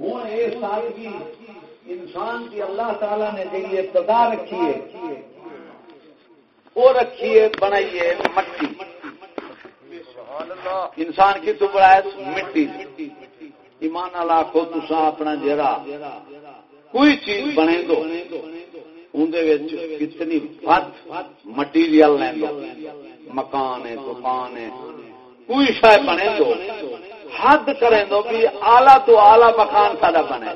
ہوں یہ سادگی انسان کی اللہ تعالی نے جی ابتدا رکھی ہے۔ وہ رکھیے بنائیے مٹی۔ انسان کی تو بڑا مٹی۔ ایمان اللہ کو تسا اپنا جرا کوئی چیز بنے دو اندر کتنی ود مٹیریل لیں دو۔ مکان ہے، دکان ہے، کوئی شاید بنے دو۔ حد کریں دو بھی آلہ تو آلہ مکان سادہ بنے۔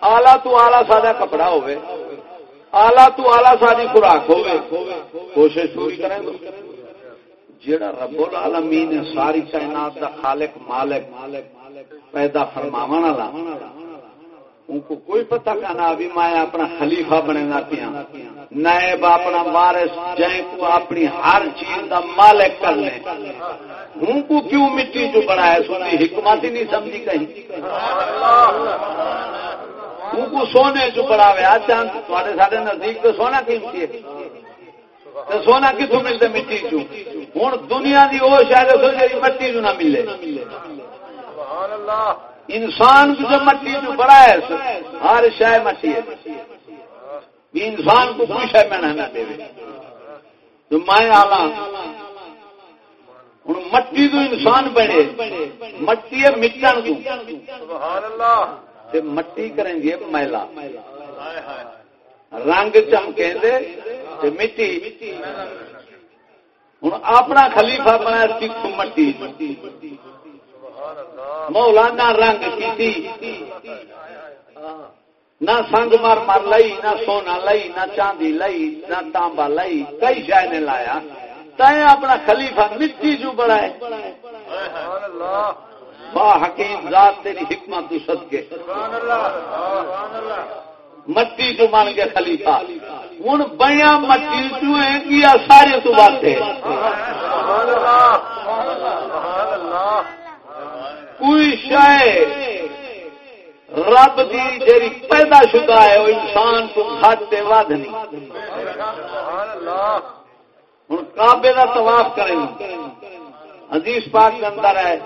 آلہ تو آلہ سادہ کپڑا ہوئے۔ آلہ تو آلہ سادی خوراک ہوئے۔ کوشش پوری کریں دو۔ جڑا رب العالمین ساری کائنات دا خالق مالک پیدا فرماون والا ان کو کوئی پتہ کہنا ابھی میں اپنا خلیفہ بنے گا پیا۔ نائب اپنا وارث جائیں کو اپنی ہر چیز دا مالک کر لیں۔ ان کو کیوں مٹی جو بڑا ہے سنی حکمت ہی نہیں سمجھی کہیں۔ ان کو سونے جو بڑا ہوئے چاند تھوڑے سارے نزدیک تو سونا قیمتی ہے سونا کتوں ملتے مٹی چو ہوں دنیا کی وہ شاید مٹی جو نہ ملے۔ سبحان اللہ۔ انسان جو مٹی جو بڑا ہے ہر شہ مٹی ہے۔ انسان کو کوئی شہ میں نہ دے تو میں آلہ۔ ہوں مٹی تو انسان بنے۔ مٹی ہے مٹن تو مٹی کریں گے میلا رنگ چمکیں دے مٹی۔ ہوں اپنا خلیفہ بنا سکھ مٹی۔ مولانا رنگ کی نہ سنگ مر مر لئی نہ سونا لئی نہ چاندی لئی نہ تانبا لئی کئی شاید نے لایا۔ تائیں اپنا خلیفہ مٹی جو بڑا ہے۔ با حکیم ذات تیری حکمت تو سد کے مٹی جو مان کے خلیفہ۔ ہوں بیا مٹی جو ہے کیا سارے تو بات ہے۔ کوئی شے رب دی جیری پیدا شدہ ہے وہ انسان کو گھٹتے ود نہیں ہوں کابے کا طواف کریں۔ حدیث پاک کے اندر ہے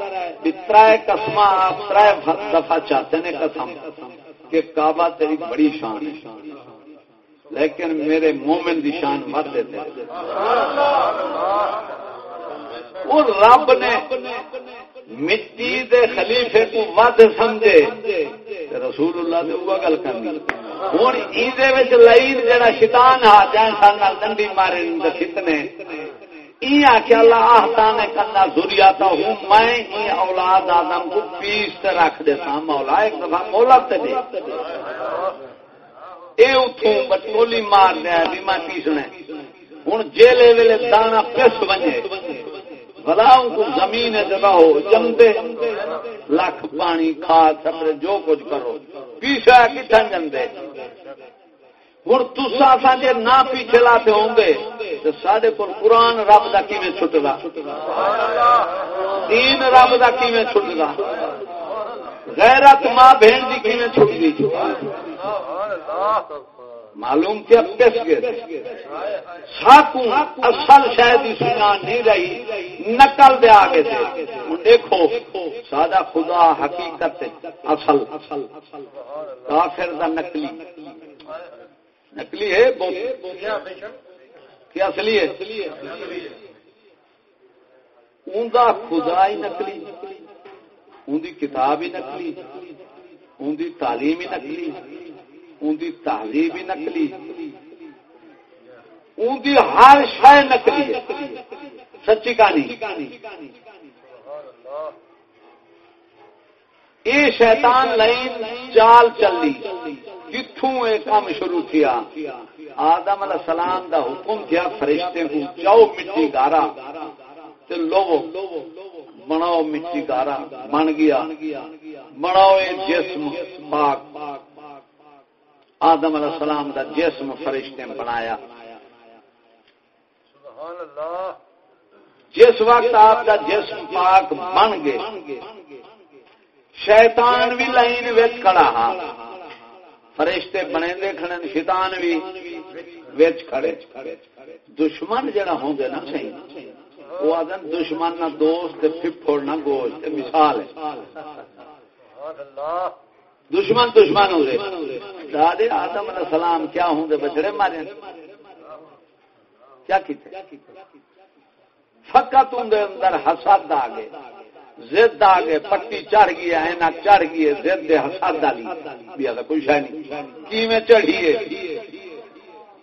کہ ترائے قسم آپ ترائے دفعہ چاہتے ہیں قسم کہ کعبہ تیری بڑی شان ہے۔ لیکن میرے مومن دی شان مر دیتے وہ رب نے مٹی دے خلیفے کو ود سمجھے رسول اللہ نے وہ گل کرنی۔ ہوں یہ لائن جڑا شیطان ہا جائیں سال ڈنڈی مارے فتنے۔ نے کرنا ضروری ہوں میں اولاد آدم کو پیس رکھ دیتا ہاں، مولا ایک دفعہ مولا تے دے۔ اے اتوں بٹولی مار دیا بھی میں پیسنا ہوں جیلے ویلے دانا پس بنے۔ بلا کو زمین جگہ ہو جمدے لکھ پانی کھا سپرے جو کچھ کرو۔ پیچھا کتنا جمدے ہوں تسا سا جی نہ پیچھے لاتے ہوں گے۔ تو سارے کو قرآن رب کا کیون چھٹتا دین رب کا کیون چھٹتا غیرت ماں بہن کی کیون چھٹ گئی معلوم کیا پس گئے ساکو اصل شاید سنان نہیں رہی، نقل دے آگے تھے دیکھو، سادہ خدا حقیقت اصل۔ کافر دا نقلی۔ نقلی ہے کیا اصلی ہے۔ ان کا خدا ہی نقلی ان کی کتاب ہی نقلی ان کی تعلیم ہی نقلی۔ ان کی تہذیب بھی نکلی ان کی ہر شہ نکلی سچی کہانی۔ یہ شیطان لائن چال چلی۔ کتوں یہ کام شروع کیا۔ آدم علیہ السلام دا حکم کیا، فرشتے کو جاؤ مٹی گارا۔ لو بناؤ مٹی گارا۔ بن گیا۔ بناؤ جسم پاک۔ آدم علیہ السلام دا جسم فرشتے بنایا۔ جس وقت آپ کا جسم پاک بن گئے شیطان بھی لائن وچ کھڑا ہا۔ فرشتے بنے دے کھڑے شیطان بھی وچ کھڑے۔ دشمن جڑا ہوں گے نا صحیح وہ آدم دشمن نہ دوست پھپھڑ نہ گوشت مثال ہے۔ دشمن دشمن ہو رہے۔ دادے آدم علیہ السلام کیا ہوں دے بچڑے مارے۔ کیا کیتے؟ فقط ان دے اندر حسد آ گئے۔ زد آ گئے، پٹی چڑھ گئی اینا چڑھ گئی، زد دے حسد آ لی۔ کوئی شاید نہیں۔ کی میں چڑھی ہے؟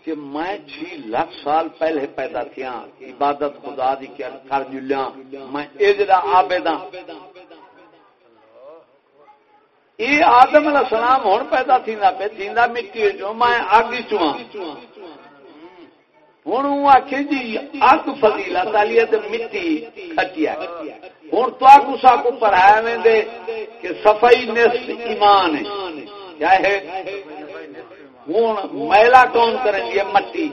کہ میں چھ لاکھ سال پہلے پیدا کیا عبادت خدا دی کر جلیا۔ میں اجرا آبیداں یہ آدم علیہ السلام ہوں پیدا تھیندا پہ تھیندا مٹی جو میں اگ چواں ہوں۔ آخ جی اگ فضیلت والی مٹی کھٹیا ہوں تو آگو کو پڑھایا میں دے کہ صفائی نصف ایمان ہے۔ کیا ہے؟ ہوں میلا کون کریں گے؟ مٹی۔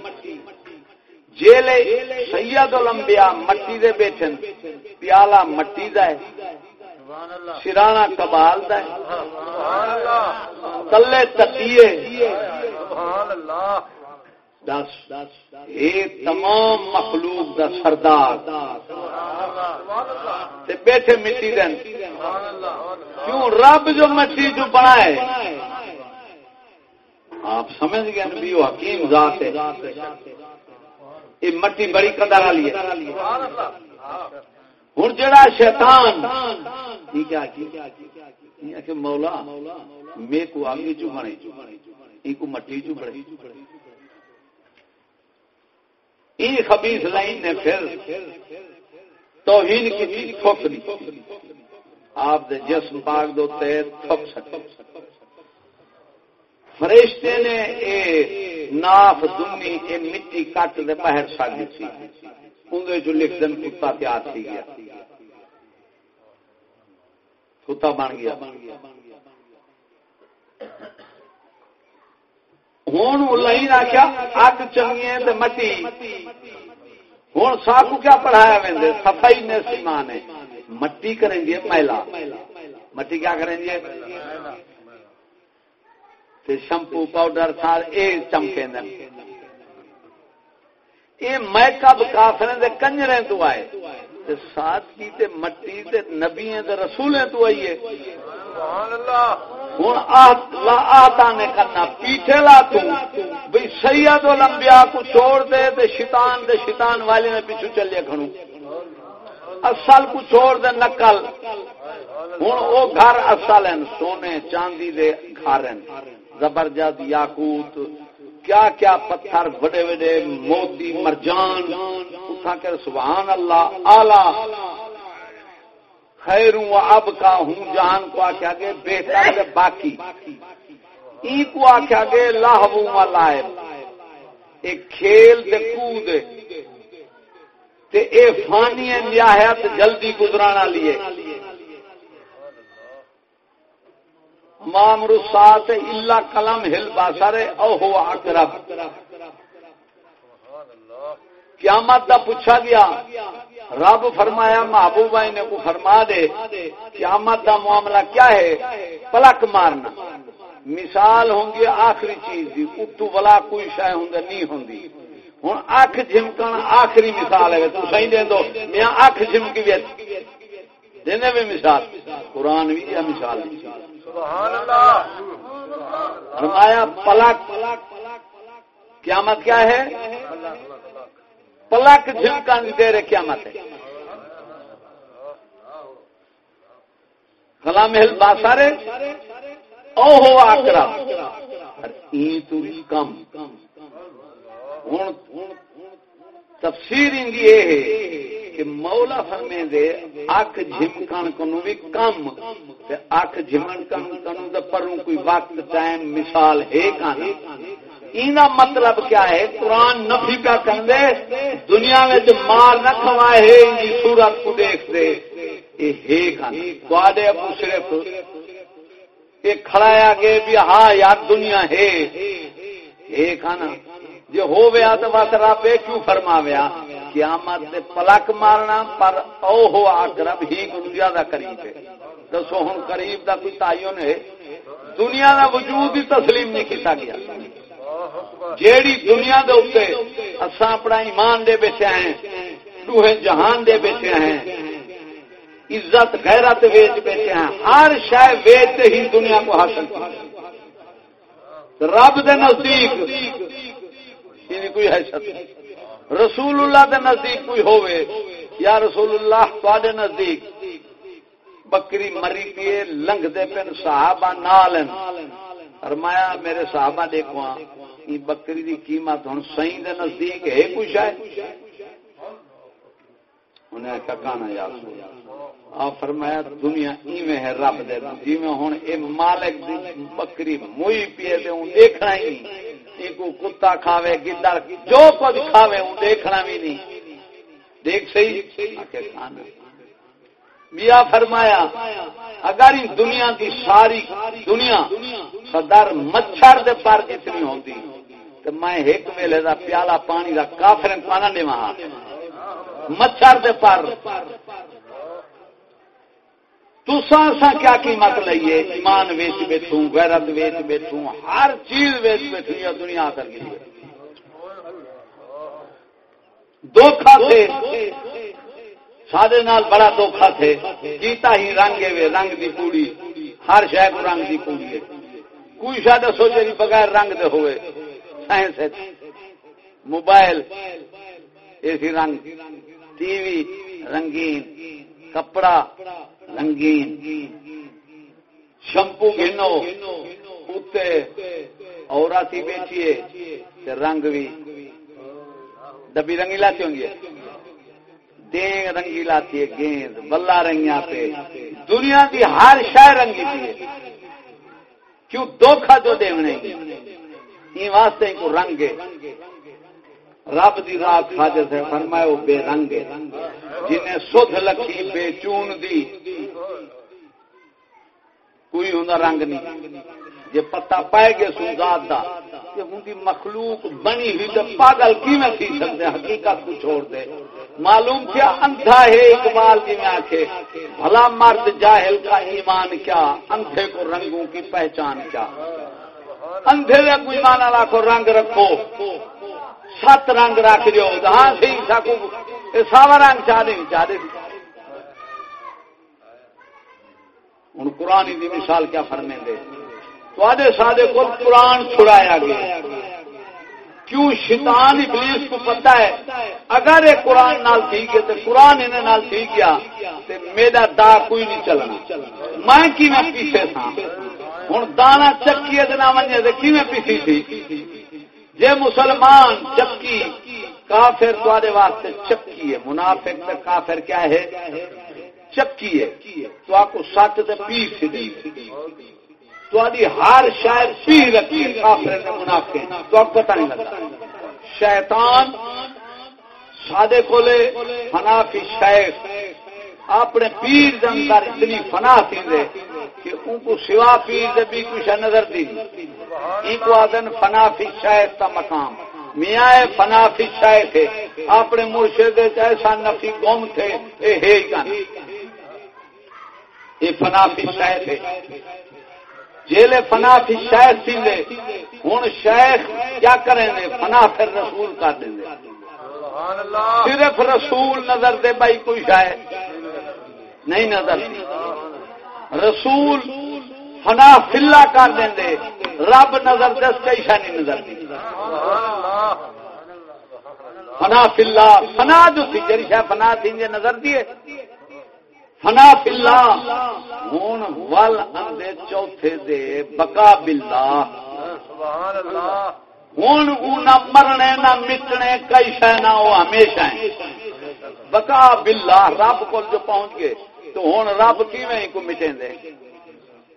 جیلے سید الانبیاء مٹی دے بیٹھن۔ پیالہ مٹی دا ہے۔ سرانا کبال دا تلے تکیے دس یہ تمام مخلوق دا سردار. بیٹھے مٹی دن کیوں؟ رب جو مٹی جو بنائے. آپ سمجھ گئے نبی وہ حکیم ذات ہے. یہ مٹی بڑی قدر والی ہے. ہوں جڑا شیطان ٹھیک ہے کہ مولا، میں کو آگے چو بنے کو مٹی چو بڑی یہ خبیص لائن نے پھر توہین کی چیز تھوک دی۔ آپ دے جسم پاک دو تیر تھوک سکتے فرشتے نے اے ناف دنی، اے مٹی کٹ دے باہر ساگی تھی۔ اندر جو لکھ دن کتا پیار تھی گیا۔ کتا بن گیا۔ ہوں لائن آخیا اگ چنگی مٹی۔ ہوں ساکو کیا پڑھایا وے سفائی نے سیمان ہے۔ مٹی کریں گے میلا مٹی کیا کریں گے؟ شمپو پاؤڈر سار یہ چمکے یہ میک اپ کافر کنجرے تو آئے؟ ساتھ کی تے مٹی تے نبییں تے رسولیں تو آئیے ہوں آتا نے کرنا پیچھے لا تو۔ بھائی سید الانبیاء کو چھوڑ دے تے شیطان دے شیطان والے نے پیچھو چلے کھڑوں اصل کو چھوڑ دے نقل۔ ہوں وہ گھر اصل ہیں سونے چاندی دے گھر ہیں۔ زبرجد یاقوت۔ کیا کیا پتھر بڑے بڑے موتی مرجان، اٹھا کر سبحان اللہ، آلہ خیر ہوں اب کا ہوں جان کو آخیا گے بہتر باقی۔ ای کو آخیا گے لاہو لائب۔ ایک کھیل دے کود۔ تے اے فانی ہے نہایت جلدی گزرانا لیے۔ مامر سات اللہ کلم ہل باسارے او ہو اقرب قیامت دا پوچھا گیا، رب فرمایا محبوب نے کو فرما دے، قیامت دا معاملہ کیا ہے؟ پلک مارنا۔ مثال ہوں گی آخری چیز دی، اتو بلا کوئی شہ ہوں نہیں ہوں ہوں اکھ جمکن آخری مثال ہے۔ تو صحیح دے دو، میں اکھ جمکی بھی دینے بھی مثال۔ قرآن بھی یہ مثال۔ فرمایا، پلک، قیامت کیا ہے؟ پلک جھمکا دے رہے قیامت ہے۔ کلا محل باسارے او ہو آکرا۔ کم۔ ہوں تفسیر یہ ہے۔ کہ مولا فرمے دے اک جھمکن کنو بھی کم تے اک جھمکن کنو دے پروں کوئی وقت ٹائم مثال ہے کانا اینا مطلب کیا ہے؟ قرآن نفی کا کر دنیا میں جو مار نہ کھوائے ہے ان صورت کو دیکھ دے یہ ہے کھانا ابو صرف یہ کھڑایا گے بھی ہاں یار، دنیا ہے۔ ہے کھانا جو ہو گیا تو بس رب کیوں فرما ویا قیامت سے پلک مارنا، پر او ہو آگرب ہی زیادہ قریب ہے۔ دسو ہوں قریب کا کوئی تعین ہے؟ دنیا کا وجود ہی تسلیم نہیں کیتا گیا۔ جیڑی دنیا دے اتنے اصا اپنا ایمان دے بیٹھے ہیں دوہے جہان دے بیٹھے ہیں، عزت، غیرت ویچ بیٹھے ہیں، ہر شہ ویچ ہی دنیا کو حاصل کی رب دے نزدیک یعنی کوئی حیثیت رسول اللہ دے نزدیک کوئی ہوئے یا رسول اللہ تے نزدیک بکری مری پیے لنگ دے پن صحابہ نال فرمایا، میرے صحابہ دیکھو ہاں، یہ بکری دی قیمت ہن صحیح دے نزدیک ہے کچھ ہے؟ انہیں کہنا یا رسول آپ فرمایا، دنیا ایویں ہے رب دے جی میں ہن اے مالک دی بکری موئی پیے تے دیکھنا ہی۔ کو کتا کھاوے گدڑ جو کچھ کھاوے ہوں دیکھنا بھی نہیں۔ دیکھ صحیح؟ کھانا میاں فرمایا، اگر اس دنیا کی ساری دنیا صدر مچھر دے پر جتنی ہوتی تو میں ایک ویلے دا پیالہ پانی دا کافر پانا نہیں وہاں مچھر دے پر۔ تسا کیا قیمت لئیے؟ ایمان ویچ بیٹھوں، غیرت ویچ بیٹھوں، ہر چیز ویچ بیٹھوں، یا دنیا کر گئی دھوکھا تھے۔ سادے نال بڑا دھوکھا تھے۔ جیتا ہی رنگ وے رنگ دی پوڑی ہر شہ کو رنگ دی پوڑی ہے۔ کوئی شاید سوچے نہیں بغیر رنگ دے ہوئے۔ Science mobile. اسی رنگ۔ T V. رنگین۔ کپڑا۔ رنگین شمپو گنو اتنے اور بیچیے رنگ بھی ڈبی رنگی لاتی ہوں گی دینگ رنگی لاتی ہے گیند بلا رنگیاں پہ دنیا کی ہر شہ رنگی تھی کیوں دھوکھا جو دے واسطے کو رنگ رب دی راہ کھاجے سے فرمائے وہ بے رنگ جنہیں سدھ لکھی بے چون دی کوئی ہوں رنگ نہیں۔ جی پتا پائے گے سو ذات دا کہ ان کی مخلوق بنی ہوئی تو پاگل کی میں تھی سکتے حقیقت کو چھوڑ دے۔ معلوم کیا اندھا ہے اقبال کی میں آخے بھلا مرد جاہل کا ایمان کیا، اندھے کو رنگوں کی پہچان کیا۔ اندھے میں کوئی مانا لاکھو رنگ رکھو۔ سات رنگ رکھ جو ہاں سی سکو ساوا رنگ چاہ دیں چاہ دیں ہوں قرآن کی مثال کیا فرمے دے تے سادے کو قرآن چھڑایا گیا۔ کیوں شیطان ابلیس کو پتا ہے، اگر یہ قرآن نال ٹھیک ہے تو قرآن انہیں نال ٹھیک گیا تو میرا دا کوئی نہیں چلنا۔ میں کی میں پیچھے تھا؟ ہوں دانا چکی نہ منجے تو کی میں پیچھے تھی؟ جے مسلمان چکی، کافر تے واسطے چکی ہے۔ منافق تے کافر کیا ہے؟ چکی ہے، تو آپ کو سچ تے پیس دی تو ہر شاید پی رکھی کافر نے منافع۔ تو آپ پتہ نہیں لگتا۔ شیطان سادے کولے فنا کی شیخ اپنے پیر جنکر اتنی فنا تھی دے کہ ان کو سوا پیر دے بھی کچھ نظر دی۔ ان کو آدن فنا فی شیخ کا مقام۔ میاں فنا فی شیخ تھے۔ اپنے مرشد ایسا نفی گم تھے۔ اے ہی ہے یہ فنا فی شیخ تھے جیلے فنا فی شیخ تھی دے ہوں شیخ کیا کریں دے؟ فنا پھر رسول کر دیں دے۔ صرف رسول نظر دے بھائی کوئی شاید نہیں نظر۔ رسول فنا فلا کر دیں دے۔ رب نظر دس کئی شا نہیں نظر دی۔ فنا فلا فنا جو تھی جی شاید فنا تھی نظر دیے فنا پلا ہوں ول آدھے چوتھے دے بکا بلا۔ ہوں نہ مرنے نہ مٹنے کئی شہ نہ وہ ہمیشہ بکا بلا رب کو جو پہنچ گئے تو ہوں رب کی کو مٹیں دے؟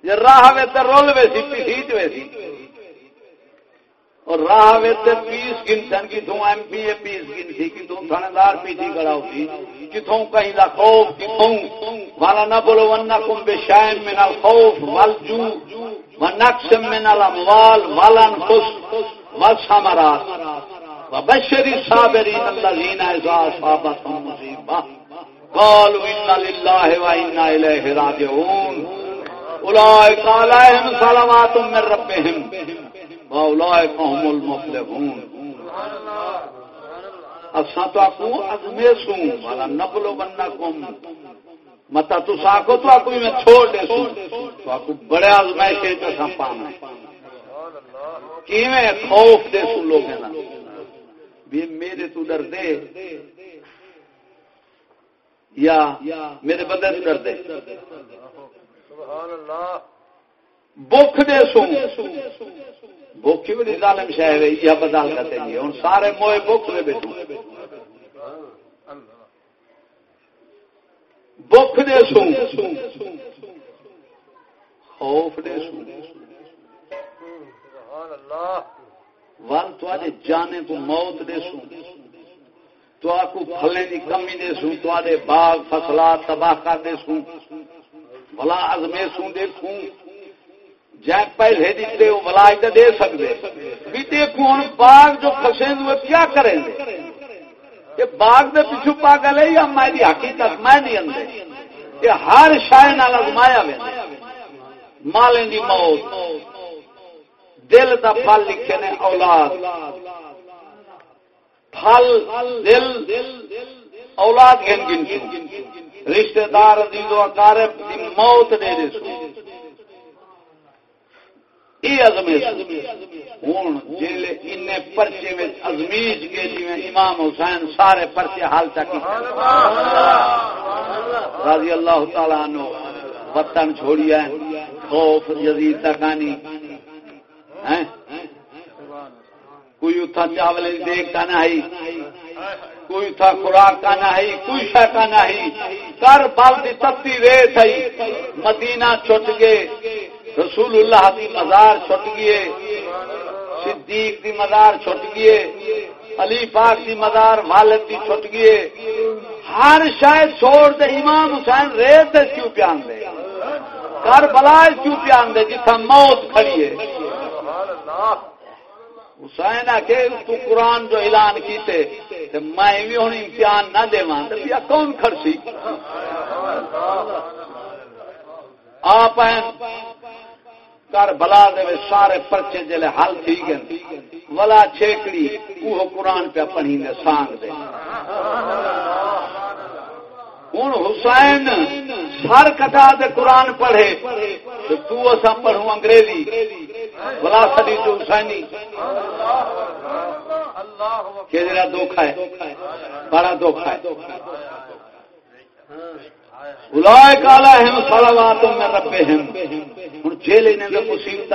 جی راہ وے تو رول وے سی پیٹ وے سی۔ اور راہ پیس گن کی تھوں ایم پی اے پیس گن سی کی تھوں تھاندار پیچھی جی کڑا ہوتی۔ کتوں کہیں دا خوف کی کتوں والا نہ بولو ون کم من الخوف والجو ونقص من الاموال والانفس والثمرات۔ وبشر الصابرين الذين اذا اصابتهم مصيبه قالوا ان لله وانا اليه راجعون۔ اولئك عليهم صلوات من ربہم۔ ربهم هم المفلحون. اساں تو کو ازمیسوں والا نبلو بنکم متا تو تو میں چھوڑ دے تو بڑے آزمائش ہے تو پانا کیویں خوف دے سو لوگ بھی میرے تو ڈر دے. یا میرے بندے تو ڈر دے. بخ دے سو بخ بھی نہیں ظالم شہ گئی یا بدال کرتے گی جی۔ ہوں سارے موئے بخ دے بیٹھو۔ بخ دے سو۔ خوف دے سو۔ ون تے جانے کو موت دے سو۔ تو آکو پھلے دی کمی دے سو۔ تے باغ فصلات تباہ کر دے سو۔ بلا ازمے سو دیکھوں جائے پہلے دیتے وہ بلا ادھر دے سکتے بھی دیکھو ہوں باغ جو فسے ہوئے کیا کریں گے؟ یہ باغ دے پیچھو پاگل ہے یا میں حقیقت میں نہیں اندر یہ ہر شاید نال ازمایا مالیں دی موت۔ دل دا پھل لکھے نے اولاد۔ پھل، دل، اولاد گن گن رشتہ دار عزیز و اقارب دی موت دے دے سو پرچے میں ازمیج کے جی امام حسین سارے پرچے حال تک رضی اللہ تعالیٰ نو وطن چھوڑیا خوف، یزید تکانی کوئی اتھا چاول دیکھ کا نہیں کوئی تھا خوراک کا نہیں کوئی شہ کا نہیں کر بال کی تتی ریت مدینہ چھٹ گئے۔ رسول اللہ کی مزار چھٹ گئے، صدیق دی مزار چھٹ گئے، علی پاک دی مزار والد دی چھٹ گئے۔ ہر شاید چھوڑ دے امام حسین ریت دے کیوں پیان دے؟ کر بلا کیوں پیان دے؟ جتنا موت کھڑی ہے۔ حسین آ تو قرآن جو اعلان کیتے، تے میں بھی ہوں امتحان نہ دے کون کھڑسی؟ آپ کر بلا دے سارے پرچے جلے حل تھی گئے ولا چھیکڑی وہ قرآن پہ پڑھی نے سانگ دے۔ ہوں حسین، سر کٹا دے قرآن پڑھے۔ تو تو اسا پڑھوں انگریزی۔ بلا سڑی تو حسینی۔ کہ دکھ ہے، بڑا دکھ ہے۔ بلائے ہوں جیل مصیبت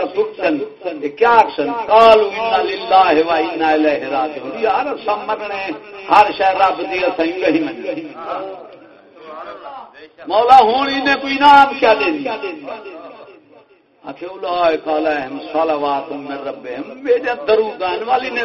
کیا انا للہ و انا الیہ راجعون۔ یار ہر شے رب دی اسیں مولا ہوں انہیں کوئی انعام کیا دے دی؟ کالا ہم ربے ہم میرے والی نے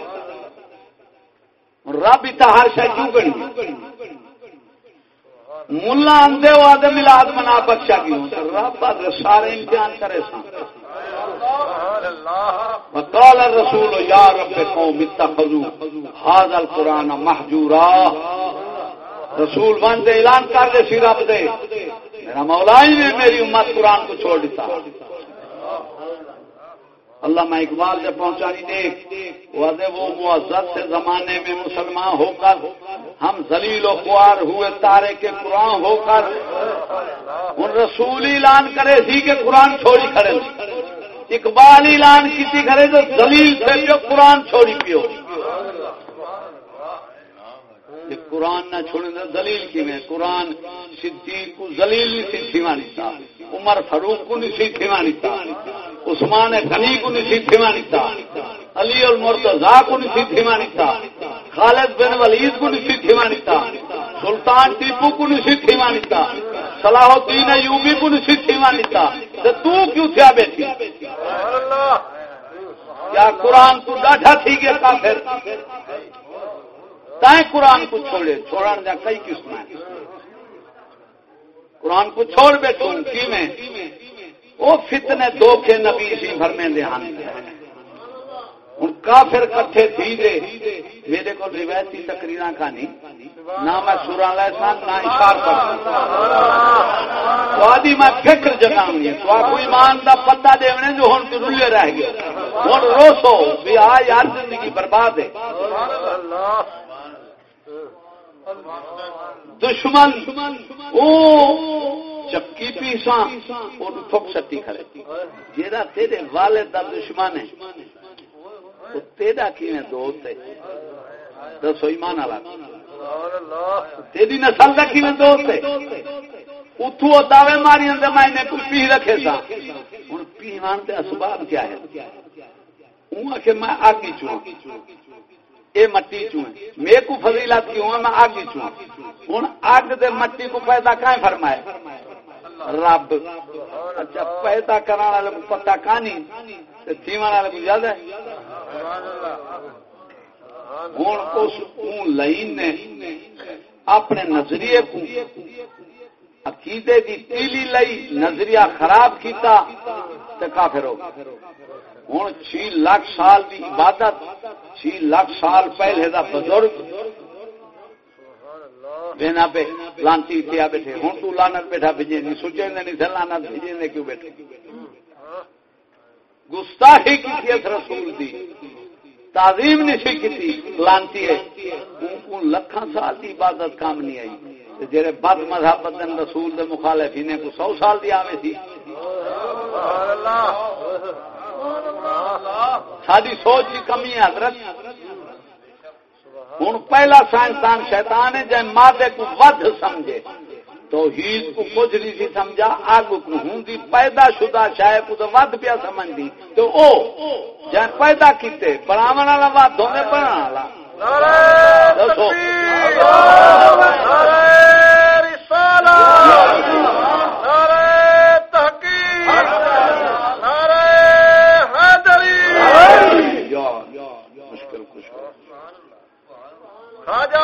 رب ہر شہ کیوں گڑی ملا آدھے وہ آدھے ملاد منا بخشا کیوں؟ رب سارے امتحان کرے سن قال الرسول، یا رب قوم اتخذوا هذا القران محجورا۔ رسول بند اعلان کر دے سی رب دے۔ میرا مولا ہی نے میری امت قرآن کو چھوڑ دیتا۔ اللہ اقبال سے پہنچانی دیکھ وہ معذت سے زمانے میں مسلمان ہو کر، ہم ذلیل و خوار ہوئے تارے کے قرآن ہو کر، ان رسول اعلان کرے تھی کہ قرآن چھوڑی کرے اقبال اعلان کی کرے تو دلیل سے جو قرآن چھوڑی پیو۔ کہ قرآن نہ چھوڑے دلیل کی میں قرآن صدیق کو دلیل نہیں سی تھیوانی تھا عمر فاروق کو نہیں سی تھیوانی تھا عثمان غنی کو نہیں سی تھیوانی تھا علی المرتضا کو نہیں سی تھیوانی تھا خالد بن ولید کو نہیں سی تھیوانی تھا سلطان ٹیپو کو نہیں سی تھیوانی تھا صلاح الدین ایوبی کو نہیں سی تھیوانی تھا تو کیوں تھیا بیٹھی؟ کیا قرآن کو ڈاٹا تھی گیا کافر۔ تائیں قرآن کو چھوڑے چھوڑن جا کئی قسم ہیں قرآن کو چھوڑ بیٹھوں کی میں؟ وہ فتنے دو نبی سی بھر میں دھیان ہوں کافر کٹھے تھی دے۔ میرے کو روایتی تقریر کا نہیں نہ میں سورا لے سا نہ اشار کر آدھی میں فکر جگاؤں گی۔ تو آپ ایمان کا پتا دے جو ہوں تو رلے رہ گئے۔ ہوں روسو، بھی آ یار زندگی برباد ہے۔ دشمن، او چکی پیسا تھوک سٹی کھڑے۔ جیڑا تیرے والد دا دشمن ہے، تو تیرا کیویں دوست ہے؟ دسو ایمان والا۔ تیری نسل کا کیویں دوست ہے؟ اتو دعوے ماری اندر میں کچھ پی رکھے سا ہوں پیوان کے اسباب کیا ہے میں آگی چوں یہ مٹی چوں میرے کو فضیلت کیوں ہے میں آگی چوں ہوں اگ دے مٹی کو پیدا کہیں فرمائے؟ رب۔ اچھا پیدا کرنے والے کو پتا کہانی تھیون والے کو یاد ہے؟ ہوں اس لائن نے اپنے نظریے کو عقیدے کی تیلی لئی نظریہ خراب کیتا تو کافر ہو ہوں چھ لاکھ سال کی عبادت، چھ لاکھ سال پہلے دا بزرگ۔ بہنا پہ لانتی پیا بیٹھے۔ ہوں تو لانت بیٹھا بھیجے نہیں، سوچے نہیں تھے لانت بھیجے کیوں بیٹھے؟ گستاخی کی تھی رسول دی۔ تعظیم نہیں کی لانتی ہے۔ لکھان سال کی عبادت کام نہیں آئی۔ جہے بد مذہب بدن رسول دے مخالف نے کو سو سال دی آوے تھی ساری سوچ کی کمی ہے، حضرت۔ ہوں پہلا سائنسدان شیطان ہے جائے مادے کو ود سمجھے۔ تو ہیت کو کچھ نہیں سی سمجھا اگ کو ہوں پیدا شدہ شاید کو تو ود پیا سمجھ دی تو او جائے پیدا کیتے بڑھاو والا ود ہونے بڑھا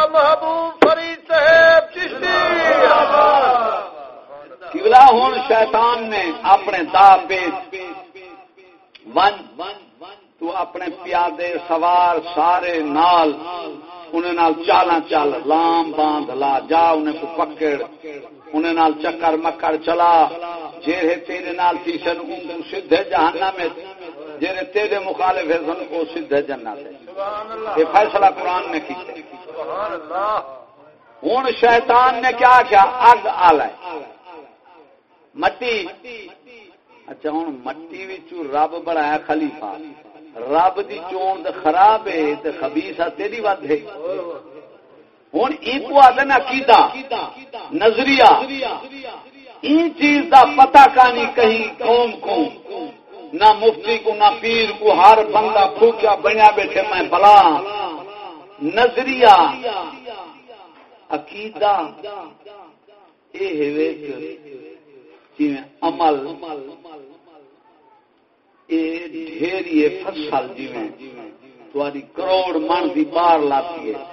محبوب صاحب کبلا شیطان نے اپنے دا پیش ون تو اپنے پیادے سوار سارے نال انہیں نال چالا چل لام باندھ لا جا انہیں کو پکڑ انہیں نال چکر مکر چلا۔ جیرے تیرے نال تیسن سدھے جہانا میں جیرے تیرے مخالف ہے سن کو سدھے جنت ہے۔ یہ فیصلہ قرآن نے کی ہوں شیطان نے کیا کیا؟ اگ آل مٹی۔ اچھا ہوں مٹی رب بنایا خلیفہ۔ رب دی چون خراب ہے تو خبیسا تیری ود ہے۔ ہوں ایک آدھے عقیدہ نظریہ۔ این چیز دا پتہ کانی کہیں قوم کو، نہ مفتی کو، نہ پیر کو، ہر بندہ پھوکیا بنیا بیٹھے، میں بلا نظریہ، عقیدہ جی عمل۔ ڈھیری فصل جی تاری کروڑ من کی باہر لاتی ہے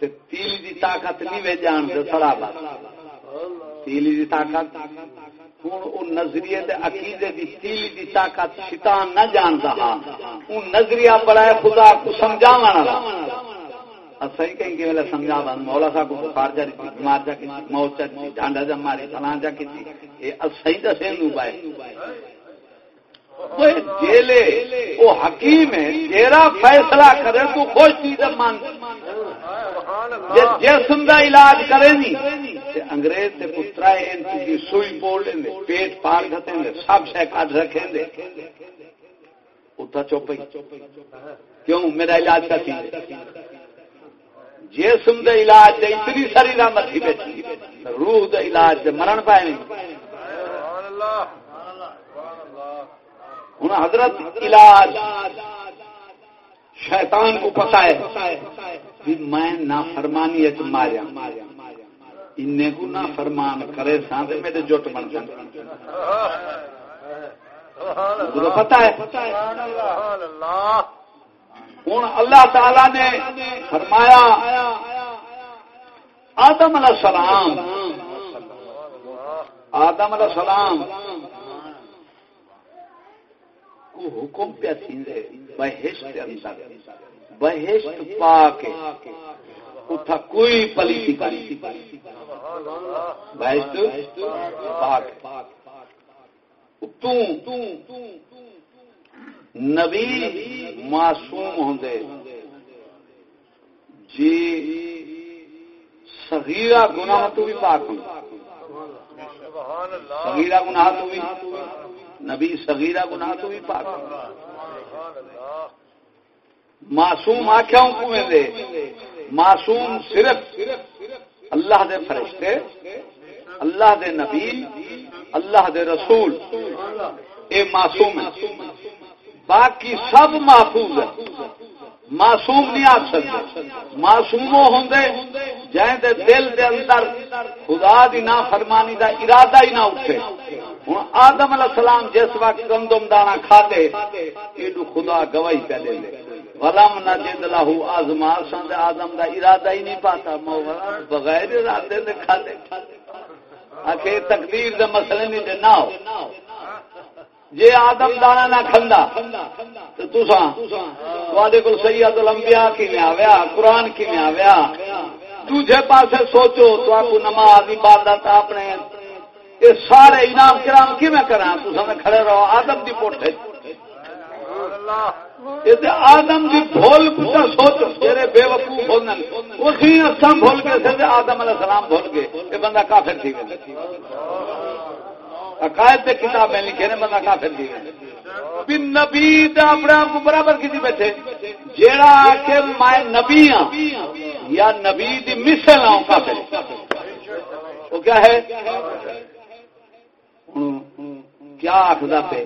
تیلی دی طاقت نہیں وے جان دے سڑا بات تیلی دی طاقت؟ ہوں نظریے عقیدے دی تیلی دی طاقت شیطان نہ جانتا ہاں ان نظریہ بڑا خدا کو سمجھا صحیح کہیں کہ سمجھا بند مولا صاحب کو بخار جا رہی جا موت جا ڈانڈا جا ماری فلان جا کی۔ یہ صحیح دسے نو پائے جیلے، وہ حکیم ہے جیرا فیصلہ کرے، تو خوش چیز مان جسم کا علاج کرے نہیں انگریز سے پترا سوئی بول لیں پیٹ پار کھتے سب شہ کٹ رکھے اتنا چوپ کیوں؟ میرا علاج کا سی جسم دے علاج دے اتنی ساری رحمت تھی بیٹھی۔ روح دے علاج دے مرن پائے نہیں ہوں حضرت علاج شیطان کو پتا ہے میں نہ فرمانی ماریا۔ ان کو نہ فرمان کرے سا میرے جٹ بن جائیں پتا ہے ہوں اللہ تعالی نے فرمایا، آدم علیہ السلام، آدم علیہ السلام کو حکم پہ تھیندے بہشت اندر۔ بہشت پا کے اتھا کوئی پلی تھی کری بہشت پا کے۔ تو نبی معصوم ہوں جی سگیرا گناہ تو بھی پاک ہوں سگیرا گناہ تو بھی نبی سگیرا گناہ تو بھی پاک معصوم آخیا ہوں دے۔ معصوم صرف اللہ دے فرشتے، اللہ دے نبی، اللہ دے رسول۔ اے معصوم ہے باقی سب محفوظ ہے معصوم نہیں آ سکتے۔ معصوم ہوں جائیں دے دل دے اندر خدا دی نا فرمانی دا ارادہ ہی نہ اٹھے۔ ہوں آدم علیہ السلام جس وقت گندم دانا کھاتے یہ خدا گواہی پہ لے لے۔ ولم نہ جد لاہو آزما سند آدم دا ارادہ ہی نہیں پاتا بغیر ارادے دے کھاتے۔ آخر تقدیر دے مسئلے نہیں دے نہ ہو۔ جی آدم دانا نہ کھندا، تو تساں، تواڈے کول سید الانبیاء کیویں آویا؟ قرآن کیویں آویا؟ دوجے پاسے سوچو، تو آپ نماز عبادت اپنے یہ سارے انعام کرام کیویں کراں؟ تساں کھڑے رہو آدم دی پوٹھے۔ آدم دی بھول پوچھا سوچ تیرے بے وقوف ہونے اسی اساں بھول کے سے آدم علیہ السلام بھول گئے۔ یہ بندہ کافر تھی عقائد تے کتاب میں لکھے نے بندہ کافر دی بھی نبی اپنے آپ کو برابر کی بیٹھے۔ جیڑا کہ میں نبی ہاں یا نبی دی مثل ہوں کافر۔ وہ کیا ہے؟ کیا آخدا پہ۔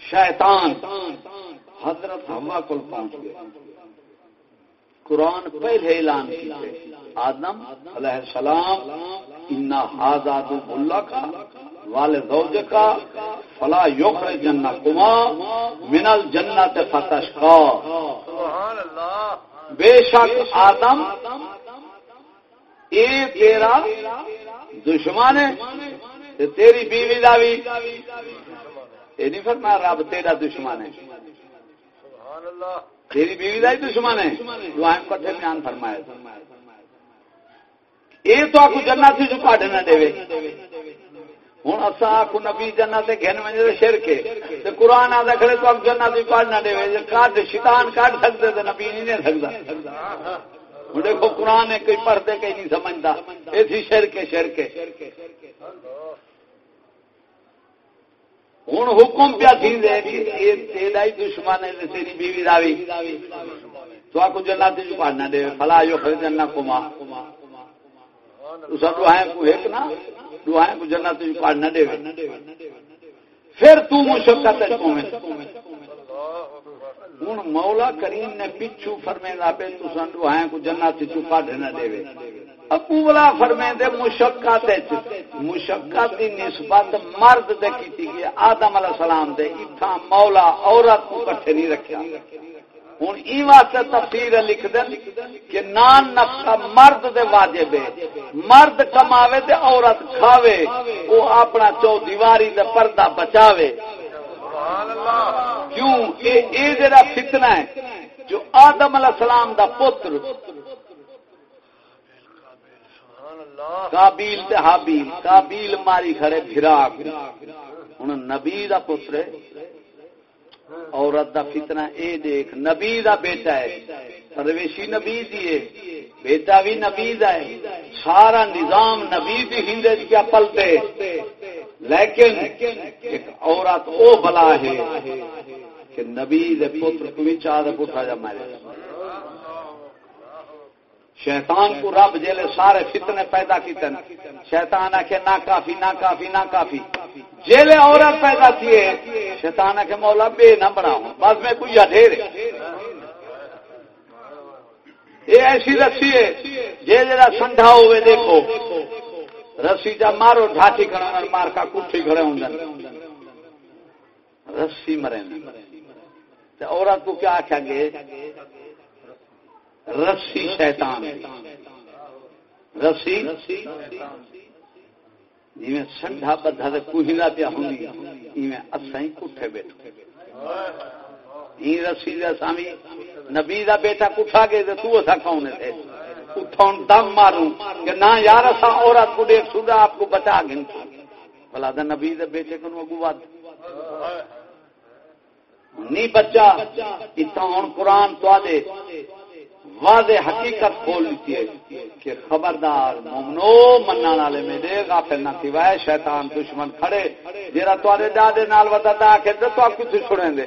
شیطان حضرت ہوا کو پہنچ گئے۔ قرآن پہلے اعلان کیتے۔ آدم علیہ السلام انا آزاد اللہ کا والد کا فلا یوخر جنا کما منل جنت فتش کا بے شک آدم اے تیرا دشمن ہے تیری بیوی دا بھی۔ یہ نہیں فرمایا رب تیرا دشمن ہے۔ تیری بیوی کا ہی دشمن ہے۔ دعائیں کٹھے بیان فرمایا۔ یہ تو آپ جنت سے کاٹ نہ دے ہوں اصا آخ نبی جنت گھن میں شر کے قرآن آدھا کھڑے تو آپ جنت سے کاٹ نہ دے کاٹ شیطان کاٹ سکتے تو نبی نہیں دے سکتا دیکھو قرآن کوئی پڑھتے کہیں نہیں سمجھتا یہ تھی شر کے شر کے ہوں حکم پیا تھی تیرا ہی دشمن ہے، تیری بیوی داوی تو آپ کو جنا تھی پڑھنا دے، فلا جو خرید جنا کما سب ڈوہائیں کو ایک نا ڈوہائیں کو جنا تھی پڑھنا دے۔ پھر تو مشقت ہوں مولا کریم نے پچھو فرمے پہ تو سن ڈوہائیں کو جنا تھی چپا دینا دے۔ ابو ابولا فرمے دے مشقت مشقت کی نسبت مرد دے کی آدم علیہ السلام دے اتھا مولا عورت کو کٹھے نہیں رکھا ہوں ای واسطے تفسیر لکھ دیں کہ نان نفسا مرد دے واجب ہے۔ مرد کماوے تے عورت کھاوے۔ وہ اپنا چو دیواری دے پردہ بچاوے۔ کیوں؟ اے جڑا فتنہ ہے، جو آدم علیہ السلام دا پتر کابیل تے حابیل کابیل ماری کھڑے پھراک ہن نبی دا پتر ہے، عورت دا فتنہ اے دیکھ، نبی دا بیٹا ہے، پرویشی نبی دی ہے، بیٹا بھی نبی دا ہے۔ سارا نظام نبی دی ہندے کیا پلتے لیکن ایک عورت او بلا ہے کہ نبی دے پتر کو بھی چاہ دے پتر جا مارے۔ شیطان کو رب جیلے سارے فتنے پیدا کیتے شیطان آخے نہ کافی نہ کافی نہ کافی۔ جیلے عورت پیدا کیے، شیطان آخے مولا بے نہ بناؤ۔ بس میں کوئی ڈھیر یہ ایسی رسی ہے جی جا سنڈا ہوئے دیکھو۔ رسی جا مارو ڈھاٹی کھڑا مار کا کٹھی کھڑے ہوں رسی مرے عورت کو کیا آخیا گے؟ رسی شیطان۔ رسی؟ جی سنڈا بدھا تو کوہلا پیا ہوں اصا ہی کٹھے بیٹھے رسی سامی، نبی دا بیٹا کٹھا گئے تو ایسا کون تھے؟ اٹھاؤ دم ماروں کہ نہ یار اصا عورت کو دیکھ سودا آپ کو بچا گن بلا دا نبی دے بیٹے کو اگو بات نہیں بچہ اتنا ہوں قرآن تو آدھے واضح حقیقت کھول لیتی ہے کہ خبردار مومنو منع والے میں دے گا پھر نہ سوائے شیطان دشمن کھڑے۔ جرا تے دادے نال وتا کے تو آپ کچھ چھڑیں دے۔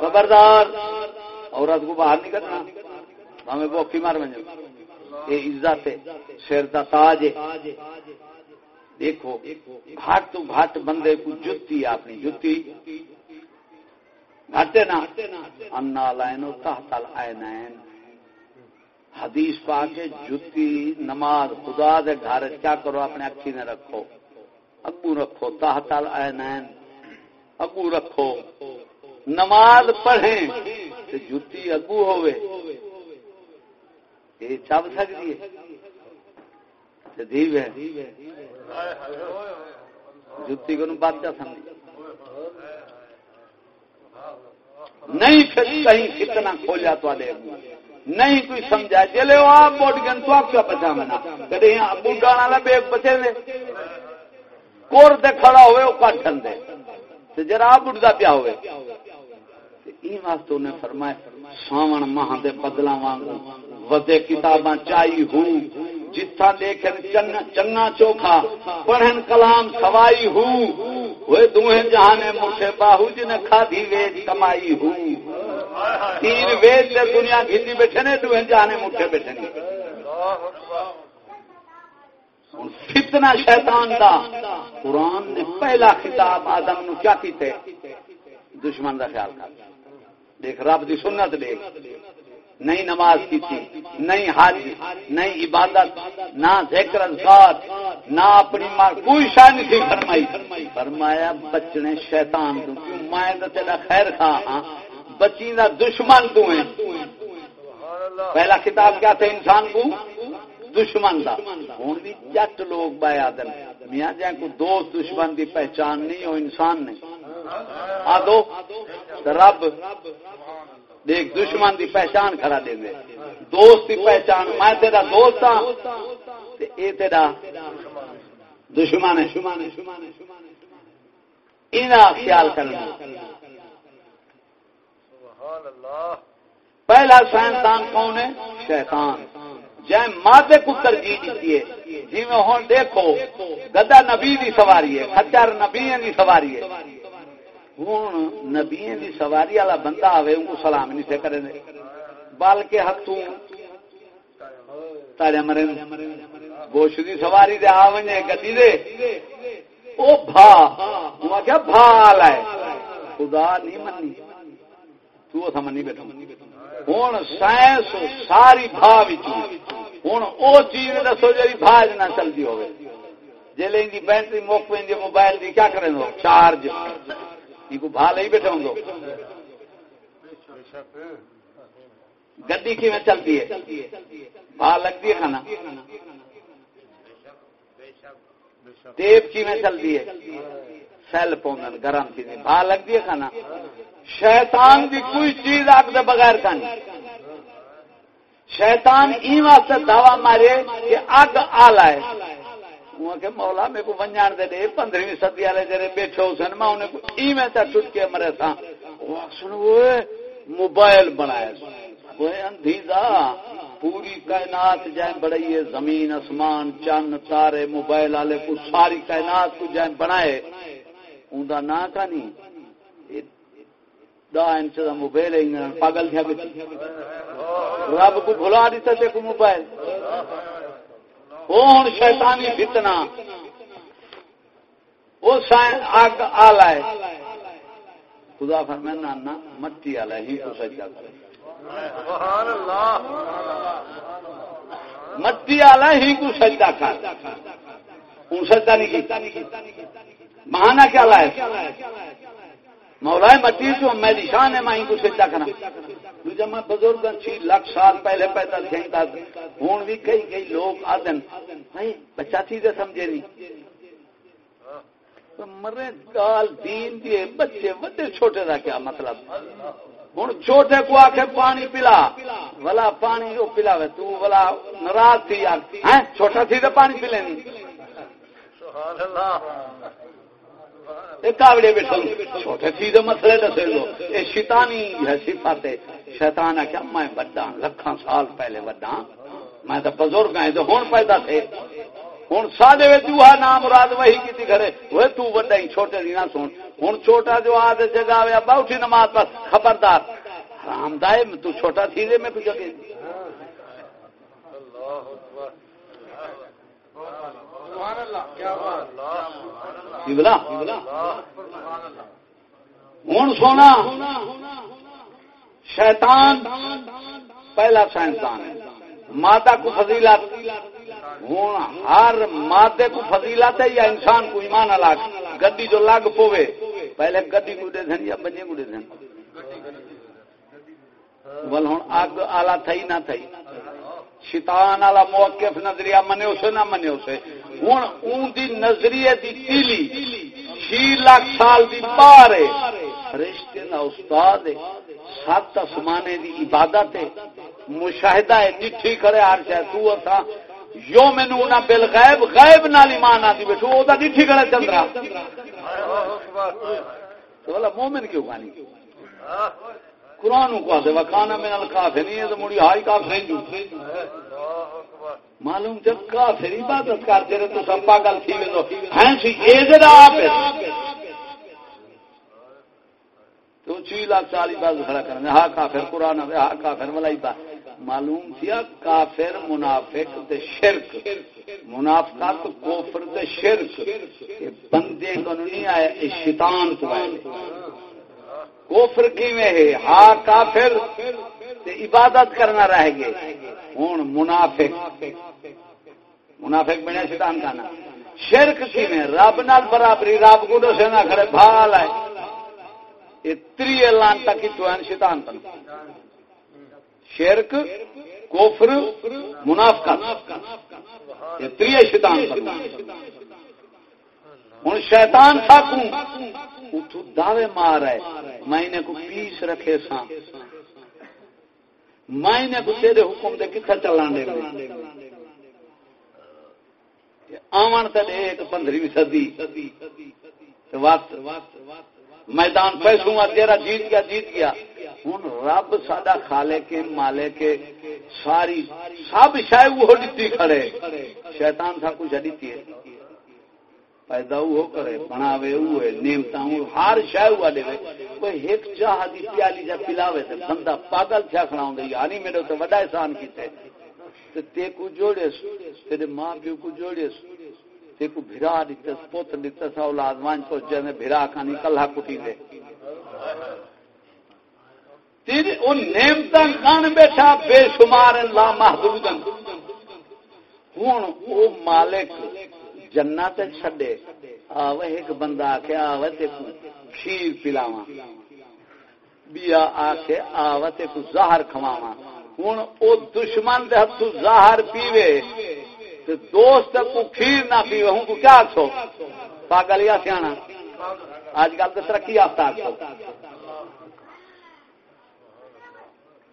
خبردار عورت کو باہر نہیں کرنا ہمیں بوکی مار میں یہ عزت ہے سر کا تاج ہے۔ دیکھو، گھٹ تو گھٹ بندے کو جتی اپنی جتی۔ گھٹے نا؟ انا لائن تحت العینین۔ حدیث پا کے جتی، نماز، خدا دے گھر، کیا کرو؟ اپنے اکھی نے رکھو۔ اگو رکھو، تحت العینین۔ اگو رکھو۔ نماز پڑھیں جتی اگو ہوئے۔ یہ چب سکتی ہے؟ جتی کو بات کیا سمجھ نہیں پھر کہیں کتنا کھوجا تو نہیں کوئی سمجھا۔ چلے وہ آپ بوٹ گئے تو آپ کیا بچا منا کدے یہاں ابو ڈانا لا بے بچے دے کور دے کھڑا ہوئے، وہ کاٹن دے۔ جرا آپ اٹھتا پیا ہوئے۔ واسطے انہیں فرمائے ساون ماہ دے بدلا وانگو ودے کتاباں چائی ہو جتھا دیکھن چنگا چوکھا، پڑھن کلام سوائی ہو وہ دوہیں جہانے مٹھے باہو جن کھادی ویج کمائی ہو تین ویج دے دنیا گھتی بیٹھے نے دوہیں جہانے مٹھے بیٹھے نے۔ فتنہ شیطان دا۔ قرآن نے پہلا خطاب آدم نو کیا کی تھے دشمن دا خیال کر۔ دیکھ، رب دی سنت دیکھ۔ نہیں نماز کی تھی نہیں حج نہیں عبادت نہ ذکر اذکار نہ اپنی ماں، کوئی شان نہیں تھی فرمائی۔ فرمایا، بچنے شیطان تو کیوں میں تو تیرا خیر خواہ ہاں بچی دا دشمن تو ہیں۔ پہلا کتاب کیا تھا انسان کو؟ دشمن دا۔ ہوں بھی جٹ لوگ بائے آدم۔ میاں جائیں کو دوست دشمن دی پہچان نہیں ہو انسان نہیں۔ آدو رب۔ دیکھ دشمن دی پہچان کھڑا دے دے۔ دوست دی پہچان، میں تیرا دوست ہاں۔ تے اے تیرا دشمن ہے۔ خیال کرنا۔ پہلا سائنسدان کون ہے؟ شیطان۔ جائے مادے کو ترجیح دیتی ہے جی میں ہوں دیکھو گدا نبی دی سواری ہے، خچر نبی دی سواری ہے۔ ہوں نبی سواری والا بندہ آئے ان کو سلام نہیں سے کرے بال کے ہاتھوں تارے مرے گوش کی سواری دے آ گدی دے او بھا کیا بھا ہے خدا نہیں منی تو منی بیٹھا ہوں سائنس ساری بھا ہوں او چیز دسو جی بھا نہ چلتی ہوگی جی لیں بیٹری موک پہ موبائل کی کیا کریں چارج کو بھا لے بیٹھے ہوں گڈی کی میں چلتی ہے۔ بھا لگتی ہے کھانا۔ ٹیپ کی میں چلتی ہے۔ سیل پون گرم کی بھا لگتی ہے کھانا۔ شیطان کی کوئی چیز آپ کے بغیر کا نہیں۔ شیطان ای واسطے دعوی مارے کہ اگ آلہ ہے کہ مولا میرے کو ونجان دے دے پندرہویں سدی والے جڑے بیٹھے ہو سن، میں انہیں کو ای میں تا ٹوٹ کے مرے تھا سن وہ موبائل بنایا وہ اندھی پوری کائنات جائیں بڑی ہے زمین اسمان چند تارے، موبائل والے کو ساری کائنات کو جائیں بنائے۔ ان دا نا کا نہیں دا انچ دا موبائل پاگل تھا رب کو بھلا دیتا تے کو موبائل۔ ہوں شیطانی فتنا وہ اگ آلہ ہے خدا فرمائے نانا مٹی والا ہی کو سجا کرے۔ مٹی والا ہی کو سجا کر۔ ہوں سجا نہیں کیتا مہانا کیا لائے مولا مٹی تو میں نشان ہے، میں کو سجدہ کرنا دوجا، میں بزرگ چھ لاکھ سال پہلے پیدا تھے ہوں بھی کئی کئی لوگ آدن بھائی بچہ تھی تو سمجھے نہیں۔ مرے گال دین دیے بچے وڈے چھوٹے دا کیا مطلب؟ ہوں چھوٹے کو آ کے پانی پلا۔ بلا پانی وہ پلا تو بلا ناراض تھی یار ہاں، چھوٹا تھی تو پانی پلے نہیں۔ کاوڑے بیٹھے چھوٹے تھی مسئلے دسے دو یہ شیطانی ہے صفت شیطان ہے کیا میں بڑا لکھاں سال پہلے بڑا میں تو بزرگ ہیں تو ہوں پیدا تھے ہوں سادے دوہا نام مراد وہی کی گھرے وہ تو وڈا ہی چھوٹے دی نہ سن ہوں چھوٹا جو آد جگہ ابا اٹھی نماز پر خبردار حرام دائے تو چھوٹا تھی دے میں کچھ جگہ ہوں سونا، شیطان پہلا سائنسدان ہے۔ مادہ کو فضیلت ہوں ہر مادے کو فضیلت ہے یا انسان کو ایمان الگ گدی جو لگ پوے پہلے گدی کو دے دین یا بجے کو دے دین بل ہوں اگ آلہ تھئی نہ تھئی۔ شیطان والا موقف نظریہ منے اسے نہ منے اسے ہوں اون دی نظریے دی تیلی چھ لاکھ سال دی پار ہے رشتے دا استاد ہے سات آسمانے دی عبادت ہے مشاہدہ ہے نٹھی کرے ہر شاید تو اتھا یو مینو نہ بل غائب غائب نال ایمان آتی بیٹھو وہ تو نٹھی کرے چل رہا تو بلا مومن کیوں کہانی قرآن کو آتے وکانا میں نال کافر نہیں ہے تو مڑی ہائی کافر جو معلوم جب کافر عبادت کرتے رہے تو سب پاگل تھی میں تو ہیں سی ایزر آپ ہے تو چی لاکھ چالی باز کھڑا کرنے ہاں کافر قرآن ہے ہاں کافر ملائی با۔ معلوم تھیا کافر منافق تے شرک۔ منافقت کوفر تے شرک۔ بندے کو نہیں آئے شیطان تو آئے۔ کوفر کی میں ہے؟ ہا کافر۔ تے عبادت کرنا رہ گئے۔ ہوں منافق۔ منافق بنے شیطان کا نا شرک کی میں رب نال برابری، رب کو سے نہ کھڑے، بھال ہے۔ یہ تری لان تک تو ہے شیطان تن۔ شرک کوفر منافقت۔ یہ تری شیطان تن۔ ہوں شیطان ساکوں اتو دعوے مار ہے میں نے کو پیس رکھے سا میں کو تیرے حکم دے کتنا چلان دے آمن تے ایک پندرہویں صدی۔ میدان پیسوں تیرا جیت گیا جیت گیا۔ ہوں رب ساڈا کھالے کے مالے کے ساری، سب شاید وہ دیتی کھڑے۔ شیطان سا کچھ دیتی ہے۔ پیدا وہ کرے، بناوے وہ نیمتا ہوں ہر شہ ہوا دے کوئی ایک چاہ دی پیالی جا پلاوے تے بندہ پاگل تھیا کھڑا ہوندا یعنی میرے تے بڑا احسان کیتے۔ تے تے کو جوڑے تیرے ماں پیو کو جوڑے تے کو بھرا دتے پوت دتے سا اولاد وان کو جنے بھرا کانی کلہ کٹی دے۔ تیرے او نیمتا کان بیٹھا، بے شمار، لا محدودن۔ ہن او مالک جنت چھڈے۔ آوے ایک بندہ آکے آوے تے کو کھیر پلاواں۔ بیا آکے آوے تے کو زہر کھواواں۔ ہن او دشمن دے ہتھ زہر پیوے۔ تے دوست کو کھیر نہ پیوے۔ ہوں کو کیا سو پاگل یا سیاںا آج کل تے ترقی یافتہ آکھو۔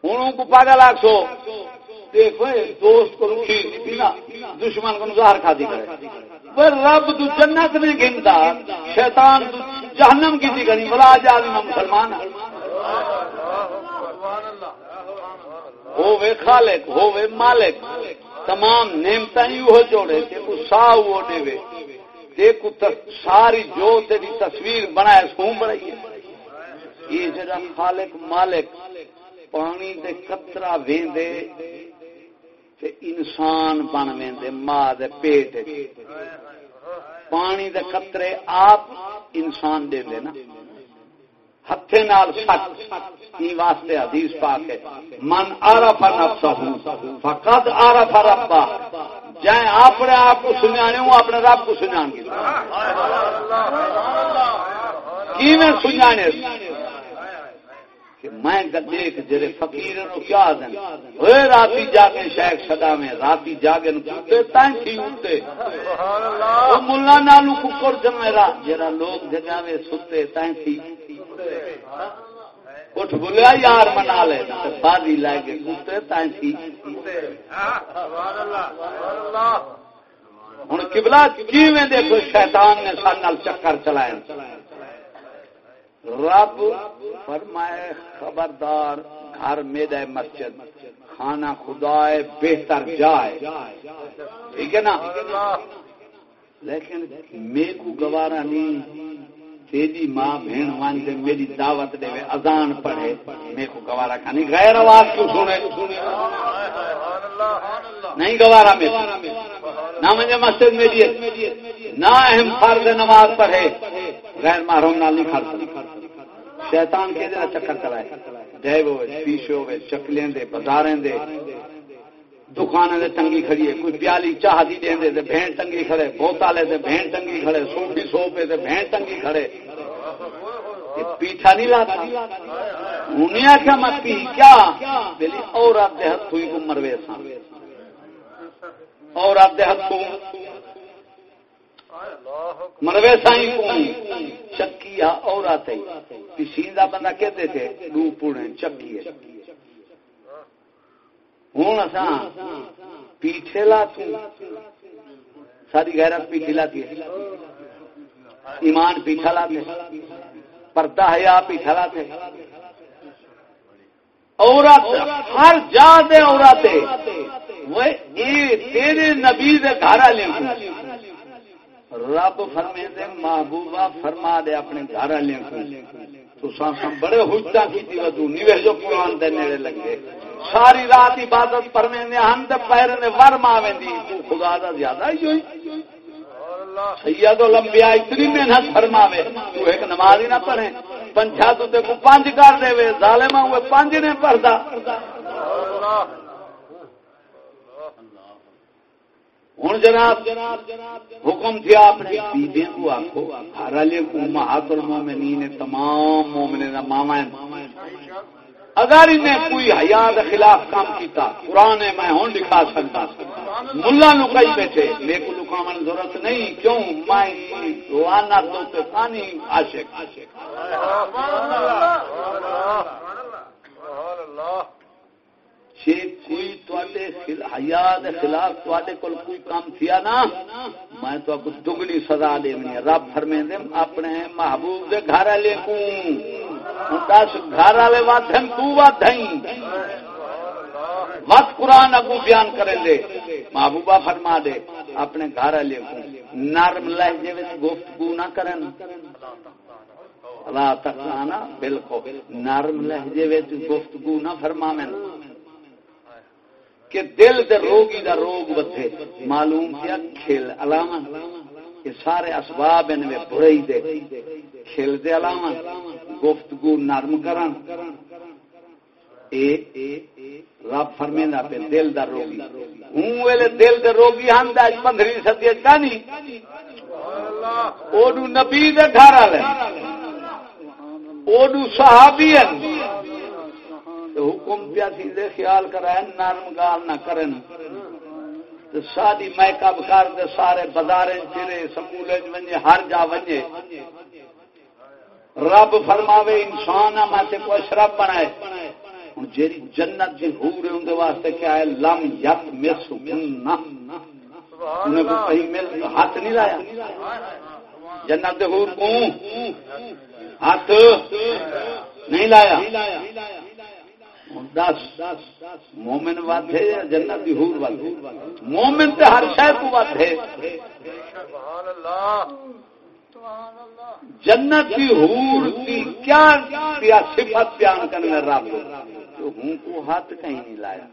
ہوں کو پاگل آکھو۔ دیکھو، دوست کو کھیر نہیں پینا، دشمن کو زہر کھا دی کرے۔ پر رب تو جنت میں گنتا شیطان تو جہنم کی تھی گنی بلا جا مسلمان ہوے خالق ہوے مالک تمام نعمت ہی وہ جوڑے تے کو سا وہ دے وے تے کو ساری جو تیری تصویر بنائے سوں بڑائی یہ جڑا خالق مالک پانی دے قطرہ ویندے تے انسان بن ویندے ماں دے پیٹ پانی دے قطرے آپ انسان دے دے نا۔ ہتھے نال سچ کی واسطے حدیث پاک ہے، من عرف نفسہ فقد عرف ربہ جائیں اپنے آپ کو سنانے ہوں، اپنے رب کو سنان کی۔ کی میں سنجانے کہ میں دیکھ جڑے فقیر نو کیا دن اوے راتی جاگے شیخ صدا میں راتی جاگے نو کتے تائیں تھی اٹھتے سبحان اللہ۔ او مولا نالو جمیرا جڑا لوگ جگہ میں ستے تائیں تھی اٹھ بولیا یار منا لے تے بازی لائے گے کتے تائیں تھی سبحان اللہ۔ سبحان اللہ ہن قبلہ کیویں دیکھو شیطان نے سارے نال چکر چلائے؟ رب فرمائے خبردار، گھر میرا مسجد کھانا خدا بہتر جائے۔ ٹھیک ہے نا؟ لیکن میرے کو گوارا نہیں، تیری ماں بہن مان دے میری دعوت دے میں اذان پڑھے۔ میرے کو گوارا کا نہیں، غیر آواز کیوں سنے؟ نہیں گوارا میں نہ مجھے مسجد میری نہ اہم فرض نماز پڑھے۔ غیر محروم نال نہیں کھڑتا شیطان کے دن چکر چلائے ڈیو ہوئے پیشے ہوئے، چکلیں دے، بازاریں دے۔ دکان دے تنگی کھڑی ہے، کوئی پیالی چاہ دی دیں دے بہن تنگی کھڑے بوتالے دے بہن تنگی کھڑے سوفی سوپے دے بہن تنگی کھڑے۔ پیٹھا نہیں لاتا۔ انہیں آخیا مت پی کیا؟ بلی اور آپ دے ہاتھ ہوئی کو مروے سا اور آپ دے ہاتھ مروے سائی چکی اور آتے پیشیندہ بندہ کہتے تھے دو پوڑے، چکی ہے۔ ہوں اصا پیچھے لا تو ساری غیرت پیچھے لاتی ہے۔ ایمان پیچھا لاتے پردہ ہے یا پیچھا لاتے عورت، ہر جا دے عورت وہ اے تیرے نبی دے گھر والے رب فرمے دے محبوبہ فرما دے اپنے گھر والے تو بڑے حجتا کی ودو نیوے جو قرآن دے نیڑے لگے۔ ساری رات عبادت پڑھنے نے ہم تے پیر نے ور ماویں دی۔ تو خدا دا زیادہ ہی ہوئی۔ سید الانبیاء اتنی محنت فرماوے، تو ایک نماز ہی نہ پڑھے۔ پنچا تو تے کو پانچ کر دے وے ظالما ہوئے پانچ نے پڑھدا۔ ہوں جناب، حکم تھیا اپنے بیبے کو آخو گھر والے کو مہاتر مومنین تمام مومن ماما اگر انہیں کوئی حیا کے خلاف کام کیتا، قرآن میں ہوں لکھا سکتا۔ ملا نو کئی بیٹھے میرے کو لکھاو ضرورت نہیں، کیوں؟ میں لانا تو پانی عاشق۔ جی کوئی تے حیا خلاف تے کول کوئی کام تھیا نا، میں تو کو دگنی سزا دینی رب فرمے دے اپنے محبوب دے گھر والے کو دس، گھر والے وادن تو وادھیں وقت قرآن اگو بیان کریں دے۔ محبوبہ فرما دے، اپنے گھر والے کو نرم لہجے میں گفتگو نہ کرن۔ اللہ لا تکانا بالکل۔ نرم لہجے میں گفتگو نہ فرماویں کہ دل دے روگی دا روگ بتھے معلوم کیا کھیل علامہ یہ سارے اسباب ان میں برئی دے۔ کھیل دے علامہ گفتگو نرم کرن۔ اے رب فرمینا پہ دل دا روگی۔ ہوں ویلے دل دے روگی ہم دا پندری صدی کانی اوڈو نبی دے گھر والے۔ اوڈو صحابی حکم پیا دے خیال کرائے نرم گال نہ کرن۔ ساری میکپ کر دے سارے بازارے چرے سکول ونجے ہر جا ونجے۔ رب فرماوے انسان میں سے کوئی شراب بنائے۔ ہوں جیری جنت کی حور ہے اندر واسطے کیا ہے؟ لم یت مس انہیں کو کہیں مل ہاتھ نہیں لایا۔ جنت کو ہاتھ نہیں لایا۔ دس مومن وت ہے یا جنت ہور وت مومن تے ہر شہر کو وت ہے جنت کی ہور کی کیا کیا صفت بیان کرنے رب تو ہوں کو ہاتھ کہیں نہیں لایا۔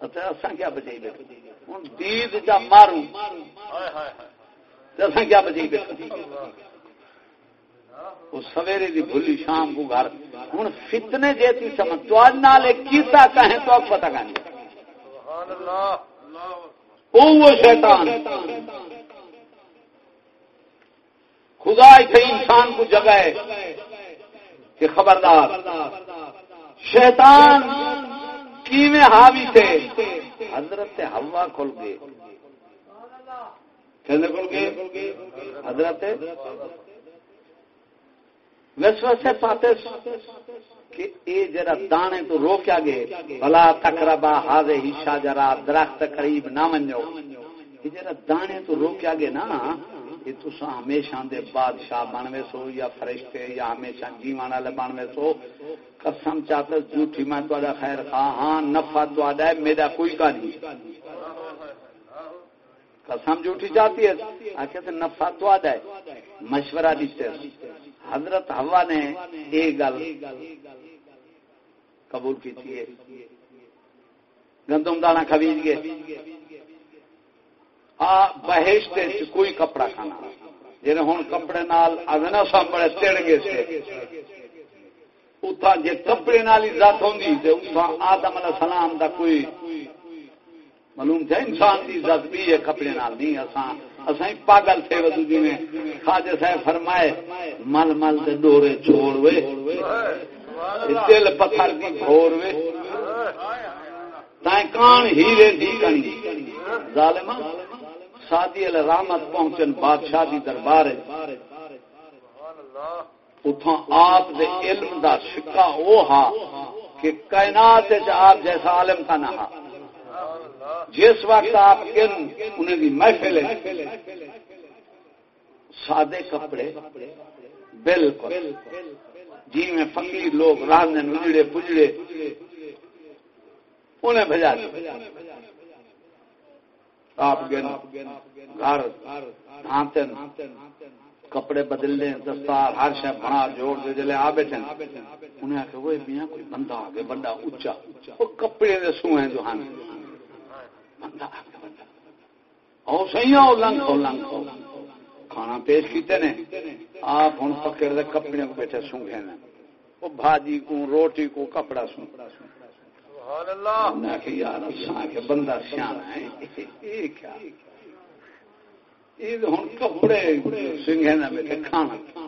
کیا بچائی بیٹھے؟ ہوں دید جا ماروں۔ کیا بچائی بیٹھے؟ سویرے دی بھلی شام کو گھر۔ ہوں فتنے جیتی سمجھ۔ تو نال کیتا کہیں تو اب پتہ وہ شیطان۔ خدا اتنے انسان کو جگہ ہے کہ خبردار۔ شیطان کیویں حاوی تھے؟ حضرت ہوا کھل گئے۔ کھل گئے؟ حضرت ویسے ویسے پاتے کہ اے جرا دانے تو روکیا گئے بلا تقربا ہاضے ہشا جرا، درخت قریب نہ منجو۔ یہ جرا دانے تو روکیا گئے نا یہ تسا ہمیشہ دے بادشاہ بنوے سو یا فرشتے یا ہمیشہ جیوان والے بنوے سو قسم چاہتے جھوٹھی میں تو خیر خواہ ہاں نفع تو ہے، میرا کوئی کا نہیں۔ قسم جھوٹھی چاہتی ہے؟ آخر نفع تو ہے، مشورہ دیتے حضرت ہوا نے ایک گل قبول کی گندم دانا خبیج گئے بہشت کوئی کپڑا کھانا جی ہوں کپڑے نال نا سب بڑے تڑ گئے سے۔ اتنا جی کپڑے نال عزت ہوگی تو اتنا آدم علیہ السلام دا کوئی معلوم تھا، انسان کی عزت بھی ہے، کپڑے نال نہیں۔ اسان اساں پاگل تھے ودو جی میں خواجہ صاحب فرمائے مل مل دے ڈورے چھوڑ وے دل پتھر کی گھور وے۔ تائیں کان ہیرے دی کنی۔ ظالمہ سادی رحمت پہنچن بادشاہ دی دربار اتوں آپ دے علم دا سکا وہ ہا کہ کائنات آپ جیسا عالم کا نہ ہا۔ جس وقت آپ انہیں دی محفل سادے کپڑے۔ بالکل۔ جی میں فقیر لوگ راہ اجڑے پجڑے۔ انہیں بھجا آپ گھر کپڑے بدل لیں، دستار، ہر شہ بنا، جوڑ دے، جلے آ بیٹھے انہیں آخر وہ میاں، کوئی بندہ آ گیا بندہ اچا وہ کپڑے دے سو ہیں جو ہاں بندہ آ گیا بندہ او سہی او لنگ او لنگ۔ او کھانا پیش کیتے نے۔ آپ ہوں پکڑ دے کپڑے کو بیٹھے سونگے نے۔ وہ بھاجی کو روٹی کو کپڑا سونگ بندہ سیاح ہے۔ کپڑے کھانا۔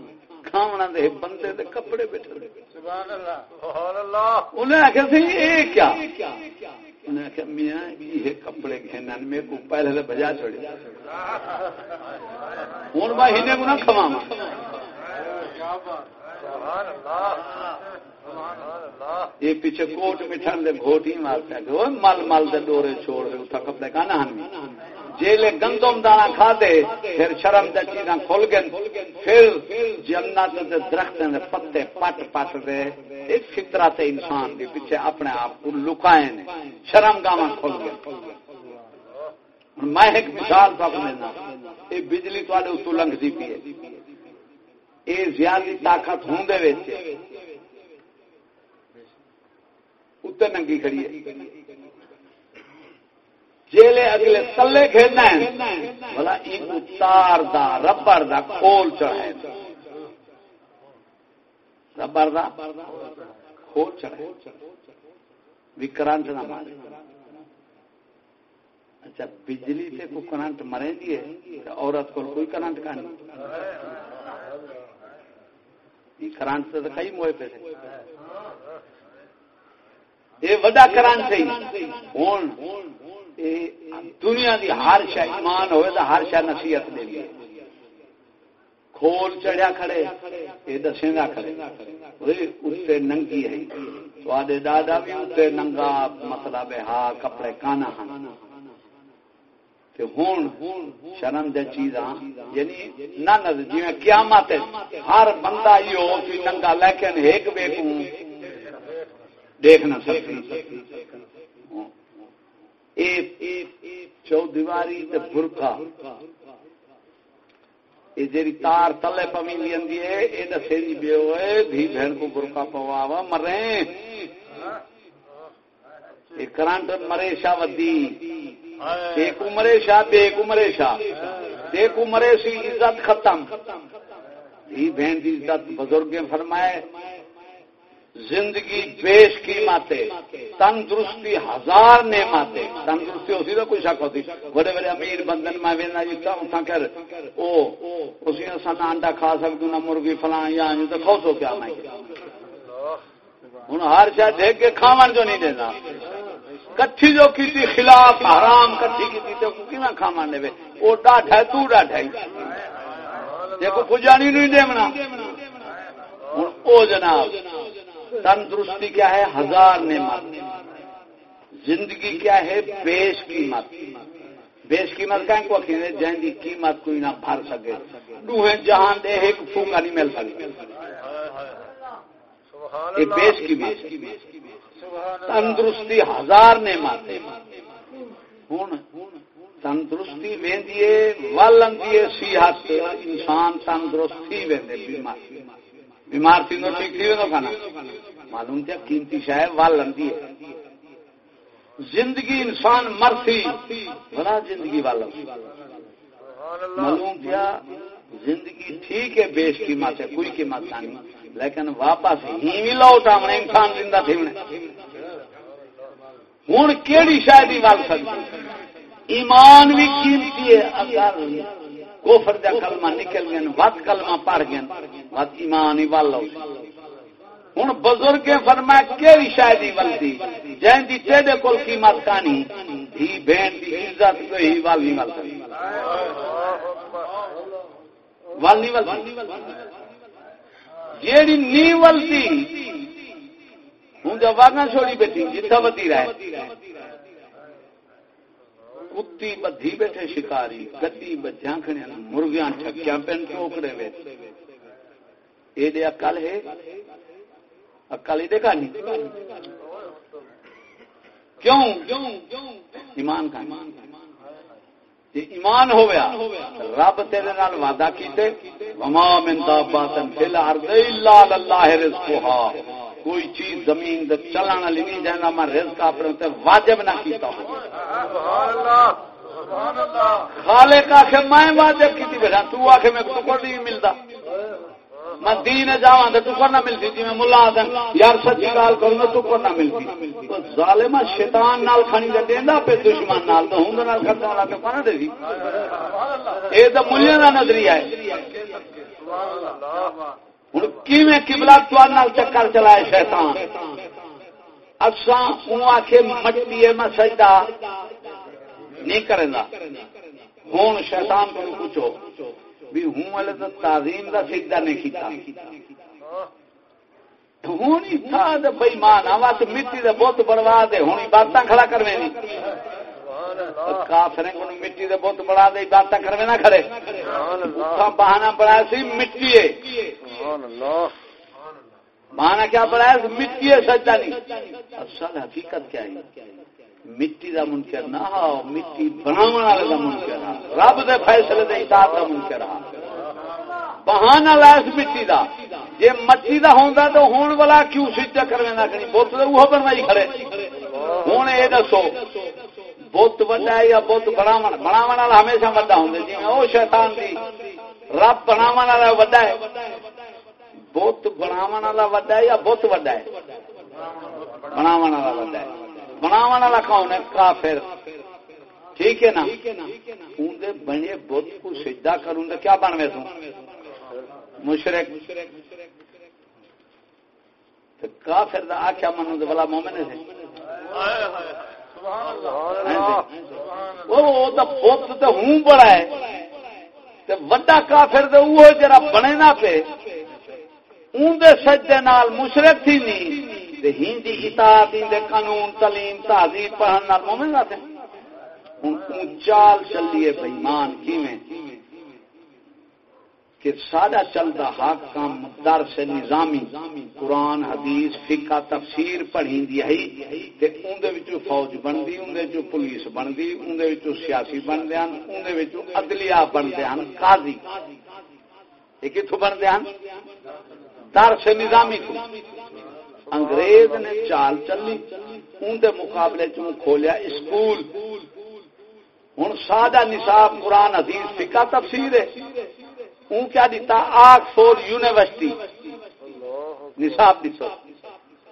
دے بندے دے کپڑے بیٹھے انہیں آخیا سی یہ کیا؟ انہیں آخیا میاں یہ کپڑے گھن میرے کو پہلے بجا چڑے ہوں میں ہنے کو نہ کھوا یہ پیچھے کوٹ مٹھن دے گھوٹ ہی مارتا ہے مل مل دے ڈورے چھوڑ دے کپڑے کا نہ جیلے گندم دانا کھا دے پھر شرم دے چیزاں کھل گئے پھر جنت دے درخت دے پتے پٹ پٹ دے ایک فطرت انسان کے پیچھے اپنے آپ کو لکائے نے، شرم گاواں کھل گئے میں ایک مثال تک لینا یہ بجلی تے اتو لنگتی پی ہے۔ یہ زیادہ طاقت ہوں دے اتنے ننگی کھڑی ہے۔ جیلے اگلے تلے کھیلنا ہے بلا تار دا، ربر دا کھول چڑھائے ربر دا کھول چڑھائے بھی کرنٹ نہ مارے۔ اچھا بجلی سے کو کرنٹ مرے دی عورت کو کوئی کرنٹ کا نہیں۔ کرنٹ سے تو کئی موئے پہ یہ وڈا کران سی ہوں دنیا دی ہر شہ ایمان ہوئے تو ہر شہ نصیحت دے دی کھول چڑیا کھڑے یہ دسے گا کھڑے۔ اتنے ننگی ہے۔ تے دادا بھی اتنے ننگا مطلب ہے ہاں کپڑے کانا ہاں۔ ہوں شرم دے چیزاں یعنی نہ نظر جی قیامت ہر بندہ ہی ہو کہ ننگا، لیکن ایک بے کو یہ جی تار تلے پمی لی ہے، یہ دسے جی بے ہوئے، دھی بہن کو برقا پوا مرے۔ یہ کرنٹ مرے شاہ ودی۔ ایک مرے شاہ بے ایک مرے شاہ ایک مرے سی عزت ختم۔ دھی بہن کی عزت بزرگ فرمائے۔ زندگی بیش قیمت تندرستی ہزار نعمت تندرستی ہوتی تو کوئی شک ہوتی۔ بڑے بڑے امیر بندن، میں وینا جی اتنا کر او، اسی اصل انڈا کھا سکتے نہ مرغی فلاں یا تو کھو سو کیا میں۔ ہوں ہر شاید دیکھ کے کھاون جو نہیں دینا۔ کٹھی جو کی خلاف، حرام کٹھی کی تو کیوں کھاون دے وہ ڈاٹھ تو ڈاٹھ دیکھو، پجانی نہیں دینا ہوں او جناب تندرستی کیا ہے؟ ہزار نعمت۔ زندگی کیا ہے؟ بیش قیمت۔ بیش قیمت کہیں کو اکیلے جہاں دی قیمت کوئی نہ بھر سکے۔ دوہیں جہان دے، ایک پھوکا نہیں مل سکے۔ یہ بیش قیمت۔ تندرستی ہزار نعمت۔ ہوں تندرستی ویندی ول آدھی صحت۔ انسان تندرستی ویندے بیمار۔ بیمار تھی تو ٹھیک تھی کھانا۔ معلوم کیا قیمتی شاید ول آدھی ہے۔ زندگی انسان مرسی بڑا زندگی والا معلوم کیا زندگی ٹھیک ہے، بیش قیمت ہے، کوئی قیمت نہیں۔ لیکن واپس ہی بھی لوٹ آمنے انسان زندہ تھی ہوں کہڑی شاید ہی وال سکتی ایمان بھی قیمتی ہے اگر کوفر کا کلمہ نکل گئے وت کلمہ پڑھ گئے وت ایمان ہی وال ہوں بزرگ فرما کہڑی شاید ہی ولتی جن کی تیرے کول قیمت کانی؟ ہی بہن کی عزت کو ہی نہیں ول سکتی نہیں ول جیڑی نی ولتی ہوں جب واگا چھوڑی بیٹھی جتنا بدی رہے۔ کتی بدھی بیٹھے شکاری، گدی بجھانکھنے مرغیاں ٹھکیاں پین ٹوکرے وے اے دے عقل ہے۔ عقل ہی دیکھا نہیں کیوں؟ ایمان کا جی ایمان ایمان ہو گیا رب تیرے نال وعدہ کیتے، وما من داباتن فی الارض الا للہ رزقها۔ کوئی چیز زمین دے چلن والی نہیں جاندا میں رزق اپنے تے واجب نہ کیتا ہو سبحان اللہ سبحان اللہ خالق آکھے، میں واجب کیتی بیٹھا، تو آکھے میں کو کوئی نہیں ملدا۔ میں دین جاواں تے ٹکر نہ ملتی جی میں ملا آدم یار سچی گال کروں تو ٹکر نہ ملتی تو ظالم شیطان نال کھانی دے دیندا پہ دشمن نال تو ہوں نال کرتا والا تے کون دے دی۔ اے تے ملیاں دا نظریہ ہے۔ سبحان اللہ ہن کیویں قبلہ تو چکر چلائے شیطان؟ اساں اون آکھے مٹی ہے، میں سجدہ نہیں کرندا ہن شیطان کو پوچھو بھی ہوں والے تو تعظیم کا سجدہ نہیں کیتا۔ ہوں ہی تھا تو بھائی مان مٹی دے بت بڑوا دے ہوں باتاں کھڑا کروے نہیں۔ کافرے کو مٹی دے بت بڑا دے باتاں کروے نہ کھڑے۔ بہانا بڑا سی مٹی بہانا کیا بڑھایا مٹی ہے سجدہ نہیں۔ اصل حقیقت کیا ہے؟ مٹی دا منکر نہ ہو مٹی بناو والے دا منکر ہا رب دے فیصلے دے اطاعت دا منکر ہا بہانہ لاس مٹی دا۔ جے مٹی دا ہوندا تو ہون والا کیوں سجدہ کرنے نہ کری بت تے وہ بنوائی کھڑے۔ ہن اے دسو۔ بت وڈا ہے یا بت بناون بناون والا ہمیشہ وڈا ہوندا جی۔ او شیطان دی۔ رب بناون والا وڈا ہے۔ بت بناون والا وڈا ہے یا بت وڈا ہے؟ بناون والا وڈا ہے۔ بناو والا کون ہے؟ کافر۔ ٹھیک ہے نا؟ ان اندر بنے بت کو سجدہ کروں تو کیا بن میں مشرق کافر دا آخیا منو تو بلا مومن سے تو ہوں بڑا ہے۔ وڈا کافر تو وہ جرا بنے نہ پے۔ اندر سجدے نال مشرق تھی نہیں ہندی اطاعت دے قانون تعلیم تہذیب پڑھن نال مومن ہن چال چلیے بے ایمان کیویں؟ کہ سادہ چلتا حق کام درس نظامی قرآن، حدیث، فقہ، تفسیر پڑھی دی ہے۔ تے اون دے وچوں فوج بندی اون دے وچوں پولیس بندی اون دے وچوں سیاسی بندے ہیں اون دے وچوں عدلیہ بندے ہیں قاضی۔ یہ کتھوں بندے ہیں درس نظامی کو انگریز نے چال چلی اندر مقابلے چ کھولیا اسکول۔ ہوں سادہ نصاب قرآن، حدیث فکا تفسیر ہے۔ اون کیا دیتا آکسفورڈ یونیورسٹی۔ نصاب دیتا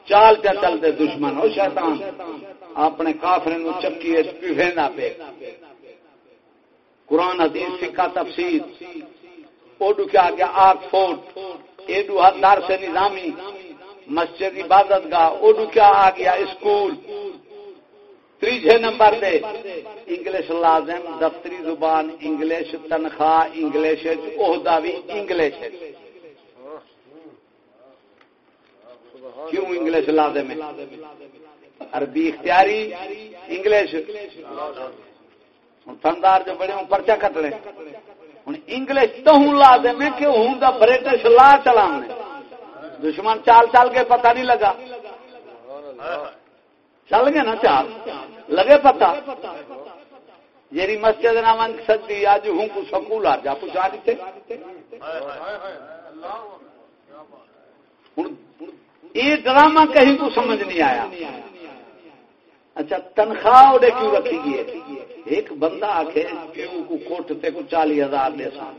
چال پہ چلتے دشمن؟ ہو شیطان۔ اپنے کافر نو چکی پہ قرآن، حدیث فکا تفسیر۔ اوڈو کیا گیا؟ آگ فورٹ ایڈو دار سے نظامی۔ مسجد عبادت گاہ۔ اوڈو کیا آ گیا؟ اسکول۔ تیجے نمبر دے۔ انگلش لازم، دفتری زبان انگلش، تنخواہ انگلش عہدہ بھی انگلش کیوں انگلش لازم ہے؟ عربی اختیاری، انگلش۔ تھندار جو بڑے ہوں پرچا کٹ لیں۔ ہوں انگلش تو ہوں لازم ہے کہ ہوں دا برٹش لا چلا دشمن چال چال کے پتہ نہیں لگا۔ چل گئے نا چال؟ لگے پتا؟ جی مسجد نام سدی اج ہوں کو سکول آ جا پوچھا دیتے؟ یہ ڈرامہ کہیں کو سمجھ نہیں آیا۔ اچھا تنخواہ اڈے کیوں رکھی گئی ہے؟ ایک بندہ آخ پیو کو کوٹتے کو چالی ہزار دے سا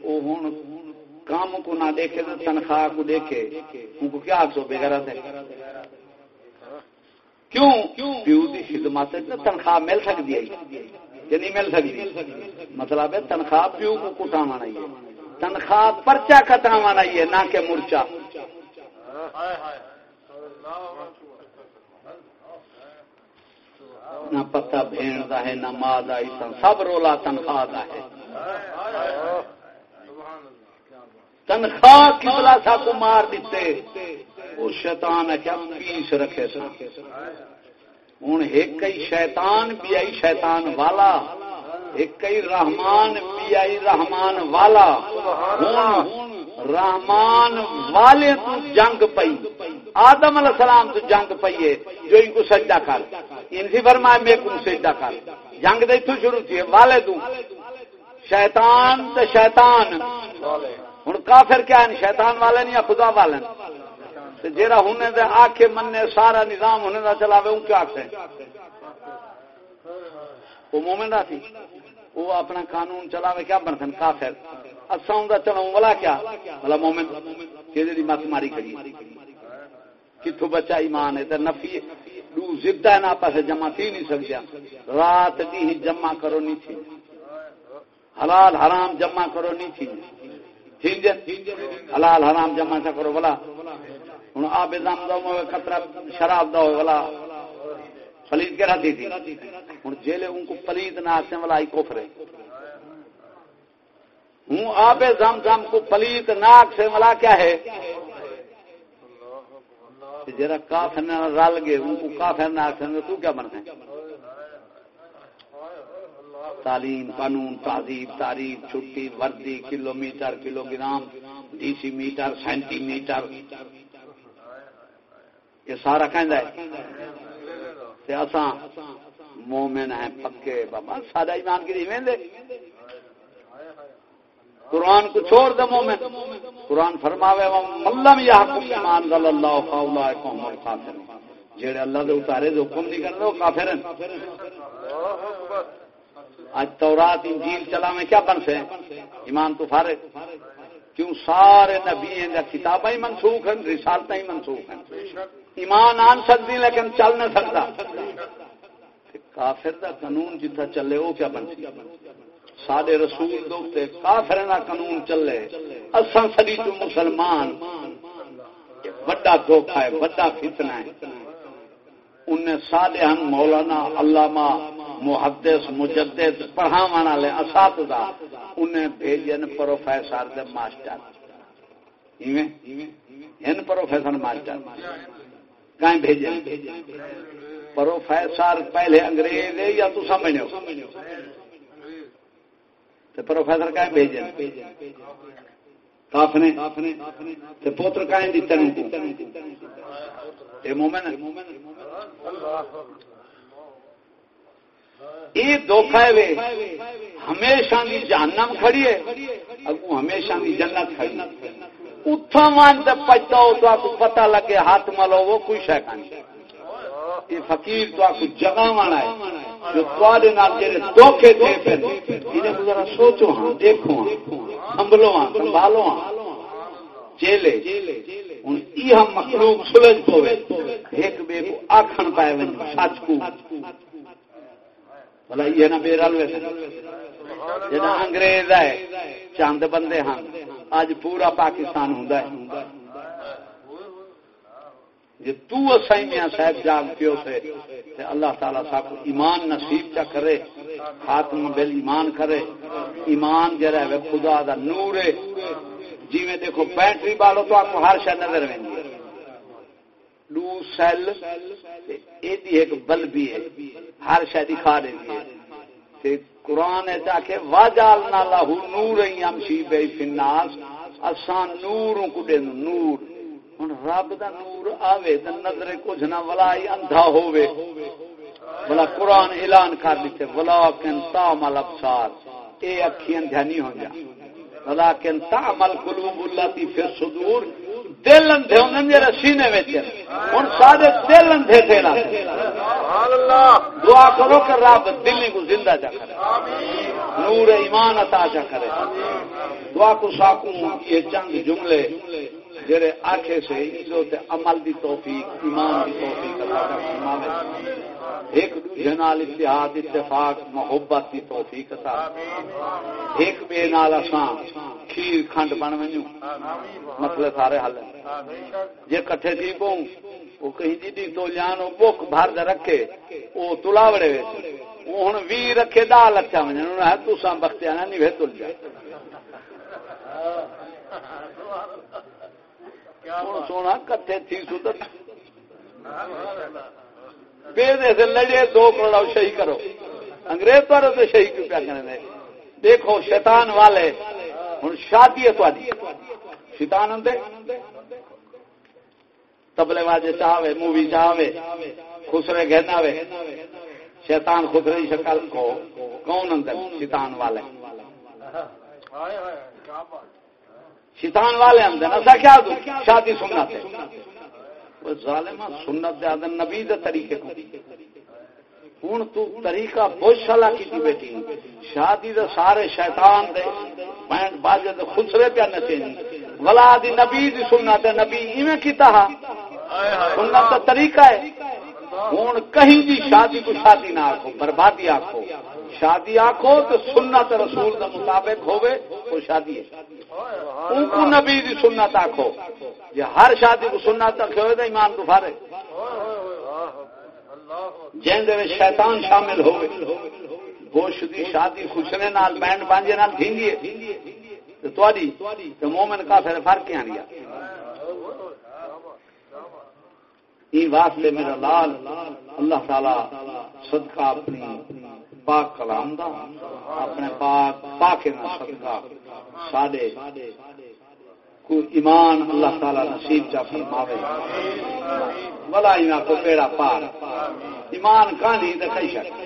وہ ہوں، کام کو نہ دیکھے تنخواہ کو دیکھے۔ ان کو کیا آخ سو بے گھر کیوں؟ پیو کی خدمت تنخواہ مل سکتی ہے کہ نہیں مل سکتی مطلب ہے تنخواہ پیو کو کٹا ہے۔ تنخواہ پرچا کٹا ہے نہ کہ مورچا نہ پتا بھین دا ہے نہ ماں دا سب رولا تنخواہ دا ہے۔ تنخواہ کبلا سا کو مار دیتے؟ وہ شیطان ہے کیا پیس رکھے سا؟ ہوں ایک ہی شیطان، بھی آئی شیطان والا۔ ایک ہی رحمان، بھی آئی رحمان والا۔ رحمان والے تو جنگ پئی۔ آدم علیہ السلام تو جنگ پئی ہے، جو ان کو سجدہ کر۔ ان سے فرمایا، میں کو سجدہ کر؟ جنگ دے تو شروع تھی، والے تو۔ شیطان تو شیطان۔ ہوں کافر کیا ہے شیطان والے نہیں یا خدا والے جیڑا ہونے دے آکھے مننے سارا نظام ہونے دا چلاوے ان کیا آکھے وہ مومن تھی۔ وہ اپنا قانون چلاوے کیا بنسن کافر۔ اچھا ہوں چلاؤں والا کیا؟ بلا مومن۔ کہ مت ماری کری کتوں بچا ایمان ہے نفی دو زدہ نا پاس جمع تھی نہیں سکیا رات دی ہی جمع کرو، نہیں تھی۔ حلال حرام جمع کرو، نہیں تھی۔ جی؟ حلال حرام جمع چا کرو بلا ہوں آب دم دم خطرہ شراب دا ہو بلا پلیت کے رہتی تھی ہوں جیلے ان کو پلیت نہ آسے والا ہی کوفرے ہوں آب زم زم کو پلیت ناک سے ملا کیا ہے؟ جرا کافر رل گئے، ان کو کافر ناک سے تو کیا بنتے ہیں تعلیم، قانون، تہذیب، تاریخ، چھٹی، وردی kilometre kilogram decimetre, centimetre. یہ سارا کہ مومن ہیں، پکے بابا سارا ایمان کی دے؟ قرآن کو چھوڑ دے مومن۔ قرآن فرماوے ملم یا حکم ایمان ذل اللہ فاولائے قوم الکافر جڑے اللہ دے اتارے دے حکم نہیں کرتے وہ کافر ہیں۔ آج تورات، انجیل چلا میں کیا بن سے؟ ایمان تو فارغ۔ کیوں سارے نبی ہیں کتابیں منسوخ ہیں، رسالتیں ہی منسوخ ہیں؟ ایمان آن سکتی، لیکن چل نہ سکتا۔ کافر دا قانون جتھا چلے، وہ کیا بن؟ سارے رسول دوستے کافر نہ قانون چلے۔ اصل سری تو مسلمان۔ بڑا دھوکھا ہے، بڑا فتنہ ہے۔ انہیں سارے ہم مولانا، علامہ محدث، مجدد پڑھاوا والے، اساتذہ، انہیں بھیجن پروفیسر دے ماسٹر۔ ان پروفیسر ماسٹر؟ کہیں بھیجن پروفیسر پہلے انگریز یا تو سمجھ تو پروفیسر کہیں بھیجن کافنے تے پوتر کہیں دیتے یہ مومن؟ یہ دھوکھا ہے ہمیشہ کی جہنم کھڑی ہے۔ اگو ہمیشہ کی جنت کھڑی اتھا مان تے پچتا ہو تو آپ کو پتہ لگے ہاتھ ملو، وہ کوئی شہ یہ فقیر تو آپ کو جگہ والا ہے۔ جو تھوڑے نال جڑے دھوکے دے پھر، انہیں کو ذرا سوچو ہاں دیکھو ہاں سنبھلو ہاں سنبھالو ہاں۔ چیلے ہوں یہ ہم مخلوق سلجھ پوے۔ ایک بے کو آخن پائے سچ کو۔ بھلا یہ نہ بے رل ویسے جنا انگریز ہے چند بندے ہاں اج پورا پاکستان ہوں جی تسائی میاں صاحب جاگ پیو سے اللہ تعالیٰ صاحب کو ایمان نصیب چا کرے خاتم بل ایمان کرے ایمان جرا ہے خدا دا نور ہے جی میں دیکھو بیٹری بالو تو آپ کو ہر شہ نظر میں لو سیل ایک بل بھی ہے۔ ہر شہ دکھا رہی ہے۔ قرآن کے واجال نالا نور امشی بے فناس۔ اسان نور کو دے نور۔ ہن رب دا نور آوے تے نظر کچھ نہ، ولا اندھا ہووے۔ بلا قرآن اعلان کر دیتے، ولا کن تامل ابصار اے اکھیاں دھیانی ہو جا ولا کن تامل قلوب اللاتی فی الصدور دل اندھے ہوندے میرے سینے ہن سارے دل اندھے تھے نا۔ دعا کرو کہ رب دل کو زندہ جا کرے۔ نور ایمان عطا جا کرے۔ دعا کو ساکوں یہ چند جملے جڑے آنکھے سے عزت عمل دی توفیق ایمان دی توفیق اللہ کا فرماوے۔ ایک دوسرے نال اتحاد اتفاق محبت دی توفیق عطا۔ ایک بے نال اساں کھیر کھنڈ بن ونجو مسئلے سارے حل ہیں۔ جے کٹھے تھی پوں وہ کہیں جی دی تو جانو بک بھر دے رکھے، او تلاوڑے وچ وہ ہن وی رکھے دال اچھا ونجن ہے تساں بختیاں نہیں وے تل جا۔ سونا کٹھے تھی سدر سے لڑے دو کروڑ شہی کرو۔ انگریز پر تو شہی کیوں پیا کرنے؟ دیکھو، شیطان والے ہوں شادی ہے تاری شیطان ہوں تبلے واجے چاہے مووی چاہے خسرے گہنا وے شیطان خسرے شکل کو کون اندر شیطان والے۔ شیطان والے اندر ایسا کیا دوں؟ شادی سننا ظالمہ سنت دے آدن نبی دے طریقے کو۔ ہوں تو طریقہ بہت سالا کی بیٹی شادی دے سارے شیطان دے۔ بینڈ باجے دے خسرے پیا نچے ولا دی نبی دی سنت نبی ایویں کیتا ہا۔ سنت دا طریقہ ہے۔ ہوں کہیں بھی شادی کو شادی نہ آخو بربادی آخو شادی آخو تو سنت رسول دا مطابق ہوئے وہ شادی ہے۔ ان کو نبی دی سنت آخو جی ہر شادی کو سنت رکھے ہوئے تو ایمان کو فارے جن شیطان شامل ہوئے گوشت دی شادی خوشنے نال بینڈ بانجے نال تھینگی ہے۔ تو مومن کا پھر فرق کیا نہیں ای واسطے میرا لال، اللہ تعالی صدقہ اپنی پاک کلام دا، اپنے پاک پاک نہ صدقہ۔ ساڈے کو ایمان اللہ تعالی نصیب جا فرماوے۔ ولا اینا کو پیڑا پار۔ ایمان کہانی دکھائی شک۔